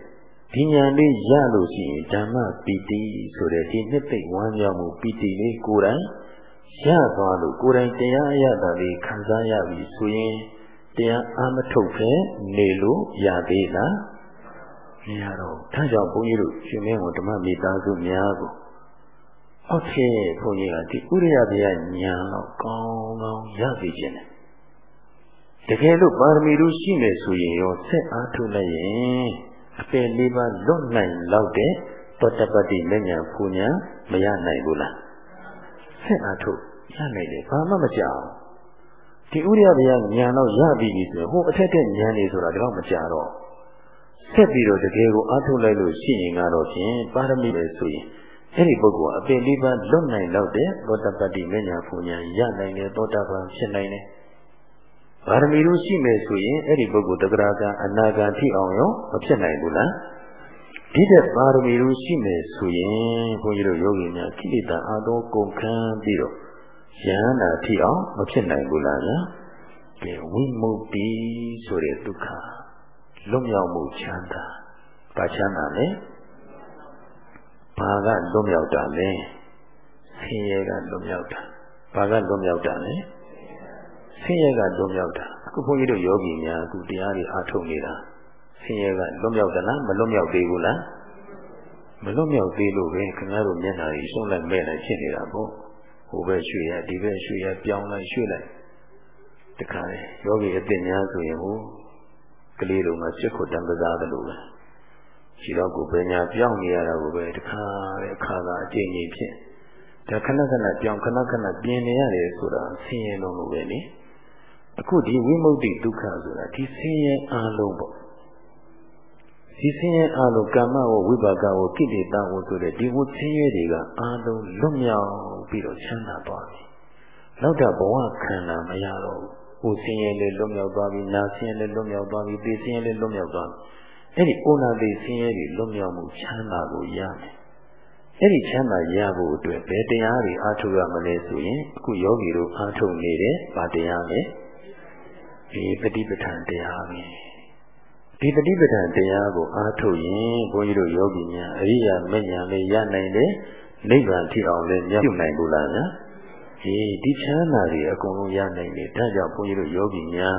S1: ဒီဉာဏ်လေးရလို့ရှိရင်ဓမ္မပီတိဆိုတဲ့ဒီနှစ်သိမ့်ဝမ်းမြောက်မှုပီတိလေးကိုယ်တိုင်ရသွားလို့ကိုယ်တိုင်တရားရတာလေးခံစားရပြီဆိုရင် တရားအာမထုတ်ဖဲနေလို့ရသေးလားမရတော့ဒါကြောင့်ဘုန်းကြီးတို့ရှင်မင်းကိုဓမ္မမိသားစုများကိုဟုတ်ကဲ့ဘုန်းကြီးကဒီဥရိယဗျာညာတော့ကောင်းကောင်းရပြီခြင်းတယ်တကယ်လို့ပါရမီတို့ရှိနေဆိုရင်ရောဆက်အားထုတ်လိုက်ရင်အပယ်လေးပါးလွတ်နိုင်လောက်တဲ့တောတပတ္တိမဉ္ဇဉ်ဖူညာမရနိုင်ဘူးလားဆက်အားထုတ်ရနိုင်တယ်ဘာမှမကြောက် ဒီဥရိယဗျာညာတော့ရပြီဆိုရင်ဟိုအထက်တဲ့ညာနေဆိုတာဒီတော့မကြတော့ဆက်ပြီးတော့တကယ်ကိုအားထုတ်လိုက်လို့ရှိရင်ကတော့ဖြင့်ပါရမီပဲဆိုရင်အဲ့ဒီပုဂ္ဂိုလ်အပင်လေးပါလွတ်နိုင်တော့တဲ့သောတပတ္တိမညာပူညာရနိုင်တယ်သောတာပန်ဖြစ်နိုင်တယ်ပါရမီတို့ရှိမယ်ဆိုရင်အဲ့ဒီပုဂ္ဂိုလ်တဂရကအနာဂတ်ထိအောင်ရောမဖြစ်နိုင်ဘူးလားဒီတဲ့ပါရမီတို့ရှိမယ်ဆိုရင်ဘုန်းကြီးတို့ယောဂီများခိလေသာအာသောကုန်ခံပြီးတော့ ယန္တာထိအောင်မဖြစ်နိုင်ဘူးလားဗျာကဲဝိမု ക്തി ဆိုတဲ့ဒုက္ခလွတ်မြောက်မှုချမ်းသာဘာချမ်းသာလဲဘာကလွတ်မြောက်တာလဲဆင်းရဲကလွတ်မြောက်တာဘာကလွတ်မြောက်တာလဲဆင်းရဲကလွတ်မြောက်တာအခုဘုန်းကြီးတို့ယောဂီများအခုတရားတွေအားထုတ်နေတာဆင်းရဲကလွတ်မြောက်သလားမလွတ်မြောက်သေးဘူးလားမလွတ်မြောက်သေးလို့ပဲခင်ဗျားတို့မျက်နှာကြီးရှုံးလိုက်မဲ့လိုက်ဖြစ်နေတာပေါ့ ဟိုဘက်ရွှေ့ရဒီဘက်ရွှေ့ရပြောင်းလိုက်ရွှေ့လိုက်တခါလေယောဂီအစ်စ်များဆိုရင်ဟိုကလေးတို့မှစစ်ခုတံပစားတယ်လို့ပဲရှိတော့ကိုပညာပြောင်းနေရတာကိုပဲတခါလေအခါကအကျဉ်းကြီးဖြစ်ဒါခဏခဏပြောင်းခဏခဏပြင်နေရတယ်ဆိုတာဆင်းရဲလုံးလို့ပဲလေအခုဒီဝိမု ക്തി ဒုက္ခဆိုတာဒီဆင်းရဲအလုံးပေါ့ ဒီဆင်းရဲအလုံးကာမဝဝိပါကဝကိလေသာဝဆိုတဲ့ဒီဝဆင်းရဲတွေကအာလုံးလွတ်မြောက်ပြီးတော့ချမ်းသာသွားပြီနောက်တော့ဘဝခန္ဓာမရတော့ဘူးဟိုဆင်းရဲလေးလွတ်မြောက်သွားပြီနာဆင်းရဲလေးလွတ်မြောက်သွားပြီသိဆင်းရဲလေးလွတ်မြောက်သွားပြီအဲ့ဒီအိုနာသိဆင်းရဲတွေလွတ်မြောက်မှုချမ်းသာကိုရမယ်အဲ့ဒီချမ်းသာရဖို့အတွက်ဘယ်တရားတွေအားထုတ်ရမလဲဆိုရင်အခုယောဂီတို့အားထုတ်နေတဲ့ဗာတရားလဲဒီပฏิပဋ္ဌာန်တရားပဲ ဒီပฏิပဋ္ဌာန်တရားကိုအားထုတ်ရင်ဘုန်းကြီးတို့ယောဂီများအရိယာမဉ္ဇဉ်လေးရနိုင်တယ်နိဗ္ဗာန်ထိအောင်လည်းမြတ်ပြုနိုင်ဘူးလားညာဒီဒီချမ်းသာတွေအကုန်လုံးရနိုင်တယ်ဒါကြောင့်ဘုန်းကြီးတို့ယောဂီများ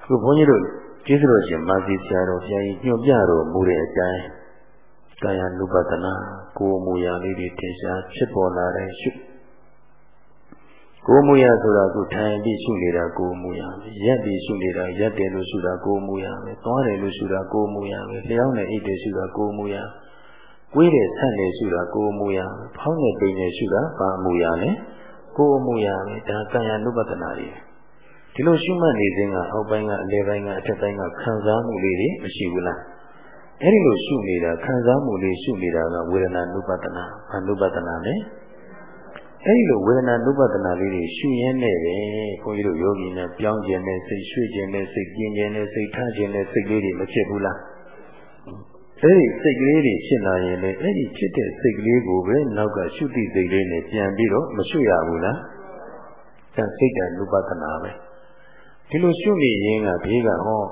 S1: အခုဘုန်းကြီးတို့ကျေးဇူးတော်ရှင်မာသီဆရာတော်ဘုရားကြီးညွှန်ပြတော်မူတဲ့အတိုင်းကာယ ानु ပဒနာကိုယ်မူရာလေးတွေထင်ရှားဖြစ်ပေါ်လာတဲ့ရှု ကိုယ်မူရာဆိုတာကိုထိုင်ပြီးရှုနေတာကိုယ်မူရာပဲရက်ပြီးရှုနေတာရက်တယ်လို့ရှုတာကိုယ်မူရာပဲသွားတယ်လို့ရှုတာကိုယ်မူရာပဲလျှောင်းတယ်အိတ်တယ်ရှုတာကိုယ်မူရာကိုယ်တယ်ဆန့်တယ်ရှုတာကိုယ်မူရာဖောင်းတယ်ပိန်တယ်ရှုတာဘာမူရာလဲကိုယ်မူရာပဲဒါကာယ ानु ပဒနာတွေဒီလိုရှုမှတ်နေခြင်းကအောက်ပိုင်းကအလယ်ပိုင်းကအထက်ပိုင်းကခံစားမှုလေးတွေမရှိဘူးလားအဲ့ဒီလိုရှုနေတာခံစားမှုလေးရှုနေတာကဝေဒနာနုပဒနာအနုပဒနာလေ အဲ့ဒီလိုဝေဒနာနုပဒနာလေးတွေရှုရင်းနဲ့ပဲခွန်ကြီးတို့ယောဂီနဲ့ပြောင်းခြင်းနဲ့စိတ်ရွှေ့ခြင်းနဲ့စိတ်ပြင်းခြင်းနဲ့စိတ်ထားခြင်းနဲ့စိတ်လေးတွေမဖြစ်ဘူးလားအဲ့ဒီစိတ်ကလေးတွေဖြစ်လာရင်လည်းအဲ့ဒီဖြစ်တဲ့စိတ်ကလေးကိုပဲနောက်ကရှုတိစိတ်လေးနဲ့ပြန်ပြီးတော့မရှုရဘူးလားဒါစိတ်တ ानु ပဒနာပဲဒီလိုရှုနေရင်းကဘေးကဟော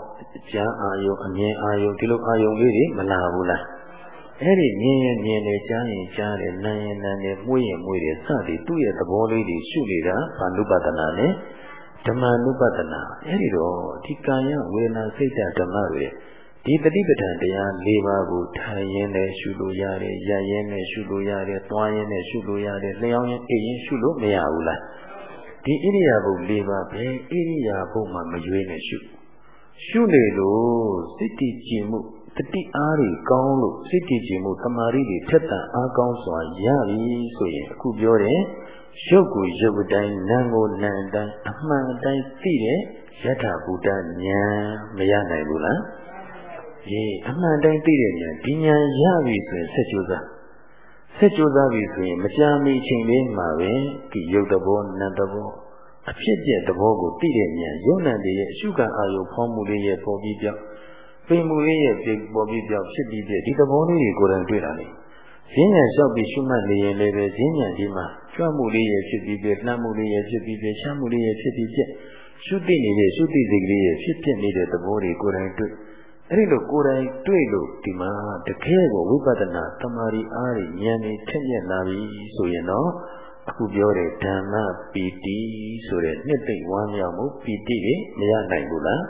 S1: ကြမ်းအာယုံအမြင်အာယုံဒီလိုအာယုံလေးတွေမလာဘူးလား အဲ့ဒီမြင်ရင်မြင်တယ်ကြားရင်ကြားတယ်နားရင်နားတယ်မှုရင်မှုတယ်စသည်သူ့ရဲ့သဘောလေးတွေရှုနေတာဘာနုပဒနာနဲ့ဓမ္မနုပဒနာအဲ့ဒီတော့ဒီကာယဝေဒနာစိတ်ဓာတ်ဓမ္မတွေဒီတတိပဋ္ဌာန်တရား၄ပါးကိုထိုင်ရင်းနဲ့ရှုလို့ရတယ်၊ရရင်းနဲ့ရှုလို့ရတယ်၊သွားရင်းနဲ့ရှုလို့ရတယ်၊လျှောင်းရင်းအိပ်ရင်းရှုလို့မရဘူးလားဒီဣရိယာပု၄ပါးပဲဣရိယာပုမှာမရွေးနဲ့ရှုရှုနေလို့စိတ်တည်ကြည်မှု တတိအားတွေကောင်းလို့စိတ်တည်ကြည်မှုတမာရီတွေထက်သန်အားကောင်းစွာရပြီဆိုရင်အခုပြောတယ်ရုပ်ကိုရုပ်အတိုင်းနာမ်ကိုနာမ်အတိုင်းအမှန်အတိုင်းသိတဲ့ယထာဘုဒ္ဓဉာဏ်မရနိုင်ဘူးလားအေးအမှန်တိုင်းသိတဲ့ဉာဏ်ဒီဉာဏ်ရပြီဆိုရင်ဆက်ကြိုးစားဆက်ကြိုးစားပြီဆိုရင်မကြာမီအချိန်လေးမှာပဲဒီရုပ်တဘောနံတဘောအဖြစ်ပြက်သဘောကိုသိတဲ့ဉာဏ်ယုံနံတည်းရဲ့အရှုခံအာယုဖောင်းမှုလေးရဲ့ပေါ်ပြီးပြောင်း ပိန်မှုလေးရဲ့ပေါ်ပြီးပြောင်းဖြစ်ပြီးပြည့်ဒီသဘောလေးတွေကိုယ်တိုင်တွေ့တာလေဈဉ္ညာလျှောက်ပြီးရှုမှတ်နေရင်လည်းပဲဈဉ္ညာဒီမှာကြွမှုလေးရဲ့ဖြစ်ပြီးပြည့်နှမ်းမှုလေးရဲ့ဖြစ်ပြီးပြည့်ချမ်းမှုလေးရဲ့ဖြစ်ပြီးပြည့်ရှုသိနေတဲ့ရှုသိစိတ်ကလေးရဲ့ဖြစ်ဖြစ်နေတဲ့သဘောတွေကိုယ်တိုင်တွေ့အဲ့ဒီလိုကိုယ်တိုင်တွေ့လို့ဒီမှာတကယ်ကိုဝိပဿနာတမာရီအားရဉာဏ်နဲ့ထက်မြက်လာပြီဆိုရင်တော့အခုပြောတဲ့ဓမ္မပီတိဆိုတဲ့နှစ်သိမ့်ဝမ်းမြောက်မှုပီတိတွေမရနိုင်ဘူးလား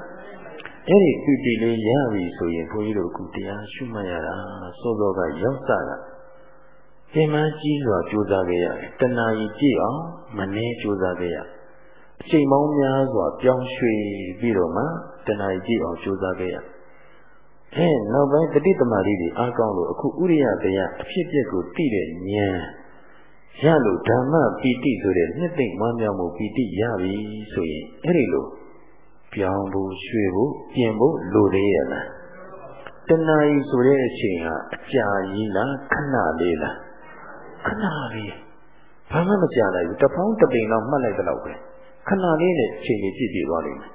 S1: အဲ့ဒီပီတိလေးရပြီဆိုရင်ဘုန်းကြီးတို့အခုတရားရှုမှတ်ရတာစောစောကရောက်စတာပြန်မှကြီးစွာကြိုးစားခဲ့ရတယ်တဏှာကြီးကြည့်အောင်မနှဲကြိုးစားခဲ့ရအချိန်ပေါင်းများစွာပြောင်းရွှေ့ပြီးတော့မှတဏှာကြီးကြည့်အောင်ကြိုးစားခဲ့ရအဲနောက်ပိုင်းတတိတမာရီတွေအားကောင်းလို့အခုဥရိယတရားအဖြစ်အပျက်ကိုသိတဲ့ဉာဏ်ရလို့ဓမ္မပီတိဆိုတဲ့နှစ်သိမ့်ဝမ်းမြောက်မှုပီတိရပြီဆိုရင်အဲ့ဒီလို ပြောင်းဖို့ရွှေ့ဖို့ပြင်ဖို့လိုသေးရလားတဏှာကြီးဆိုတဲ့အချိန်ဟာအကြာကြီးလားခဏလေးလားခဏလေးဘာမှမကြာနိုင်ဘူးတပေါင်းတပိန်တော့မှတ်လိုက်တော့ပဲခဏလေးနဲ့အချိန်ကြီးပြည့်ပြည့်သွားလိမ့်မယ်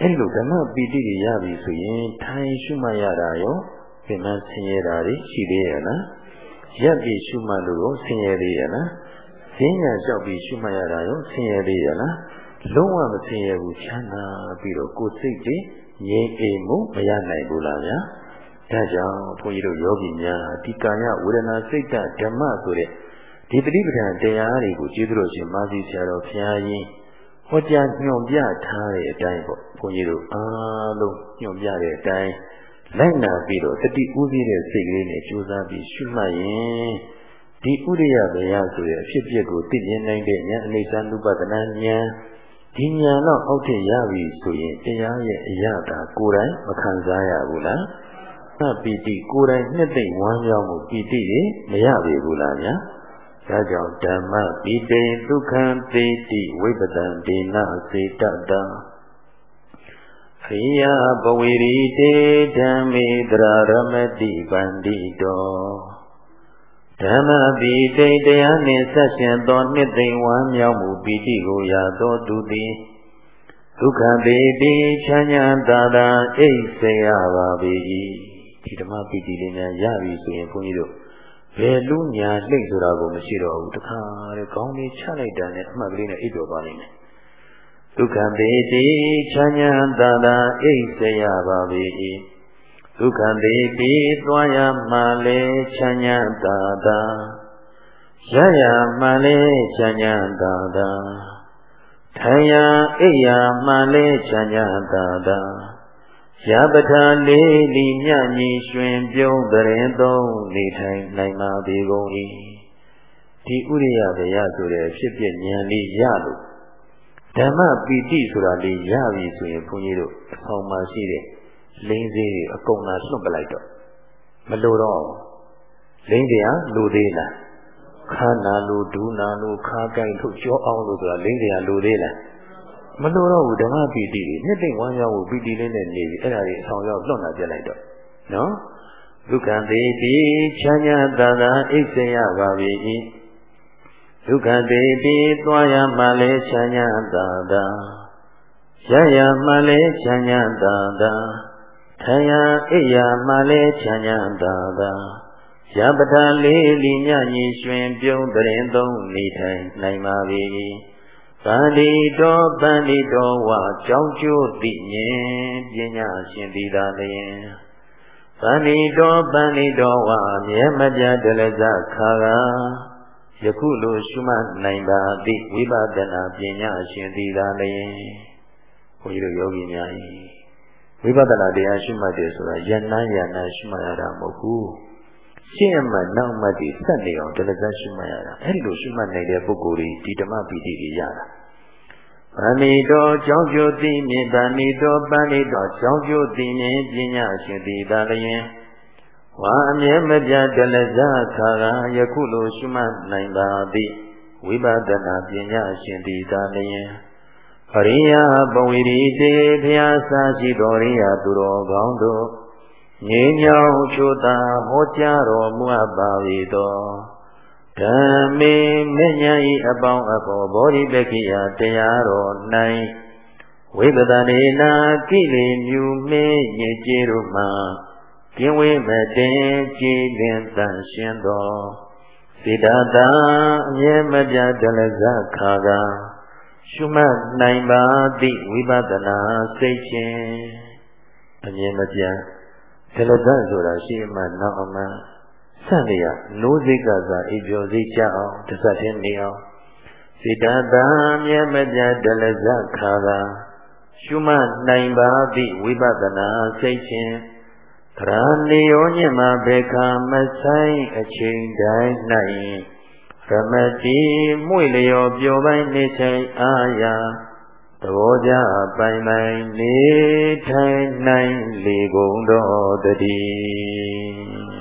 S1: အဲ့လိုဓမ္မပီတိတွေရပြီဆိုရင်ထိုင်ရှုမှတ်ရတာရောပြန်မှဆင်းရဲတာတွေရှိသေးရဲ့လားရက်ပြီးရှုမှတ်လို့ရောဆင်းရဲသေးရဲ့လားဈဉ္ညာလျှောက်ပြီးရှုမှတ်ရတာရောဆင်းရဲသေးရဲ့လား လုံးဝမဆင်းရဲဘူးချမ်းသာပြီးတော့ကိုယ်စိတ်တွေငြိမ်အိမ်မှုမရနိုင်ဘူးလားဗျာဒါကြောင့်ဘုန်းကြီးတို့ယောဂီများဒီကာယဝေဒနာစိတ်ဓမ္မဆိုတဲ့ဒီပဋိပဒံတရားတွေကိုကျေးဇူးတော်ရှင်မာသီဆရာတော်ဘုရားကြီးဟောကြားညွှန်ပြထားတဲ့အတိုင်းပေါ့ဘုန်းကြီးတို့အားလုံးညွှန်ပြတဲ့အတိုင်းလိုက်နာပြီးတော့တတိဥသိတဲ့စိတ်ကလေးနဲ့ကြိုးစားပြီးရှုမှတ်ရင်ဒီဥရိယဘယဆိုတဲ့အဖြစ်အပျက်ကိုသိမြင်နိုင်တဲ့ဉာဏ်အနိစ္စနုပဒနာဉာဏ် ဒီဉာဏ်တော့အောက်ထည့်ရပြီဆိုရင်တရားရဲ့အရာတာကိုယ်တိုင်မခံစားရဘူးလားသပီတိကိုယ်တိုင်နှစ်သိမ့်ဝမ်းမြောက်မှုပီတိတွေမရပြီဘူးလားဗျာဒါကြောင့်ဓမ္မပိတေဒုက္ခံသေတိဝိပဒံဒေနစေတတံရိယဘဝေရီတေဓမ္မေတရာရမတိပန္တိတော ဓမ္မပိတေတရားနှင့်ဆက်ရှင်သောနှစ်သိမ့်ဝမ်းမြောက်မှုပိတိကိုရသောသူသည်ဒုက္ခပေတိချမ်းသာသာသာအိတ်စေရပါ၏ဒီဓမ္မပိတိလေးများရပြီဆိုရင်ဘုန်းကြီးတို့ဘယ်လူညာလှိမ့်ဆိုတာကိုမရှိတော့ဘူးတခါလေကောင်းလေးချလိုက်တာနဲ့အမှတ်ကလေးနဲ့အိပ်တော်ပါလိမ့်မယ်ဒုက္ခပေတိချမ်းညာသာသာအိပ်စရပါ၏ ဒုက္ခပေတိသွားရမှလေချမ်းညာသာသာရရမှလေချမ်းညာသာသာထိုင်ရအိပ်ရမှလေချမ်းညာသာသာရပထာလေးလီမြညီရွှင်ပြုံးတရင်သုံးနေထိုင်နိုင်ပါပေကုန်၏ဒီဥရိယဘယဆိုတဲ့ဖြစ်ဖြစ်ဉာဏ်လေးရလို့ဓမ္မပီတိဆိုတာလေးရပြီဆိုရင်ဘုန်းကြီးတို့အဆောင်မှာရှိတဲ့ လိမ့်သေးတွေအကုန်လာလွှတ်ပလိုက်တော့မလိုတော့လိမ့်တရားလိုသေးလားခါနာလိုဒူးနာလိုခါကိုင်ထုတ်ကြောအောင်လို့ဆိုတာလိမ့်တရားလိုသေးလားမလိုတော့ဘူးဓမ္မပီတိတွေနှစ်သိမ့်ဝမ်းမြောက်ဖို့ပီတိလေးနဲ့နေပြီအဲ့ဒါတွေအဆောင်ရောက်လွတ်လာပြလိုက်တော့နော်ဒုက္ခသေးတိချမ်းသာသာသာအိတ်စင်ရပါပြီဒုက္ခသေးတိသွားရမှလဲချမ်းသာသာသာရရမှလဲချမ်းသာသာ ထိုင်ရအိယာမှလဲချမ်းသာသာရပထာလေးလီညညရွှင်ပြုံးတရင်သုံးနေထိုင်နိုင်ပါပြီပန္တိတောပန္တိတောဝကြောင်းကျိုးသိမြင်ပညာရှင်သည်သာလျင်ပန္တိတောပန္တိတောဝမြဲမပြတလဇခါကယခုလိုရှုမှတ်နိုင်ပါသည့်ဝိပဿနာပညာရှင်သည်သာလျင်ဘုန်းကြီးတို့ယောဂီများဤ ဝိပဿနာတရားရှုမှတ်တယ်ဆိုတာယန္နယန္နရှုမှတ်ရတာမဟုတ်ဘူးရှင်းအမှနောက်မှဒီစက်နေအောင်တလဇတ်ရှုမှတ်ရတာအဲ့ဒီလိုရှုမှတ်နိုင်တဲ့ပုဂ္ဂိုလ်တွေဒီဓမ္မပီတိတွေရတာဗန္ဒီတော်ကြောင်းကျိုးသိမြင်ဗန္ဒီတော်ပန္ဒီတော်ကြောင်းကျိုးသိမြင်ပညာရှင်သည်သာလျင်ဝါအမြဲမပြတလဇခါကယခုလိုရှုမှတ်နိုင်ပါသည်ဝိပဿနာပညာရှင်သည်သာလျင် ပရိယဘဝီရီတေဘုရားစာရှိတော်ရိယသူတော်ကောင်းတို့ငြိမ်းချောင်းချိုသာဟောကြားတော်မူအပ်ပါ၏တော်ဓမ္မေမဉ္ဇဉ်ဤအပေါင်းအဘောဘောဓိပက္ခိယတရားတော်၌ဝိပဒနေနာကိလေမြူမေညစ်ကြေတို့မှကျင်ဝေမတင်ကြည်လင်တန်ရှင်းသောစေတသာအမြဲမပြတ်တလဇခါက ရှုမှတ်နိုင်ပါသည့်ဝိပဿနာစိတ်ချင်းအမြဲမပြတ်ဒလဒဆိုတာရှိမှနောက်အမှစရရနိုးစိတ်ကစားအိပ်ပျော်စိတ်ကြအောင်တစ်ဆက်တည်းနေအောင်စိတ္တတာမြဲမပြဒလဇခါသာရှုမှတ်နိုင်ပါသည့်ဝိပဿနာစိတ်ချင်းသရဏီယောညမဘေခာမဆိုင်အချိန်တိုင်း၌ ရမတိမွေလျော်ပျော်ပိုင်းနေချိန်အာယာသဘောကြပိုင်ပိုင်နေထိုင်နိုင်လေကုန်တော်တည်း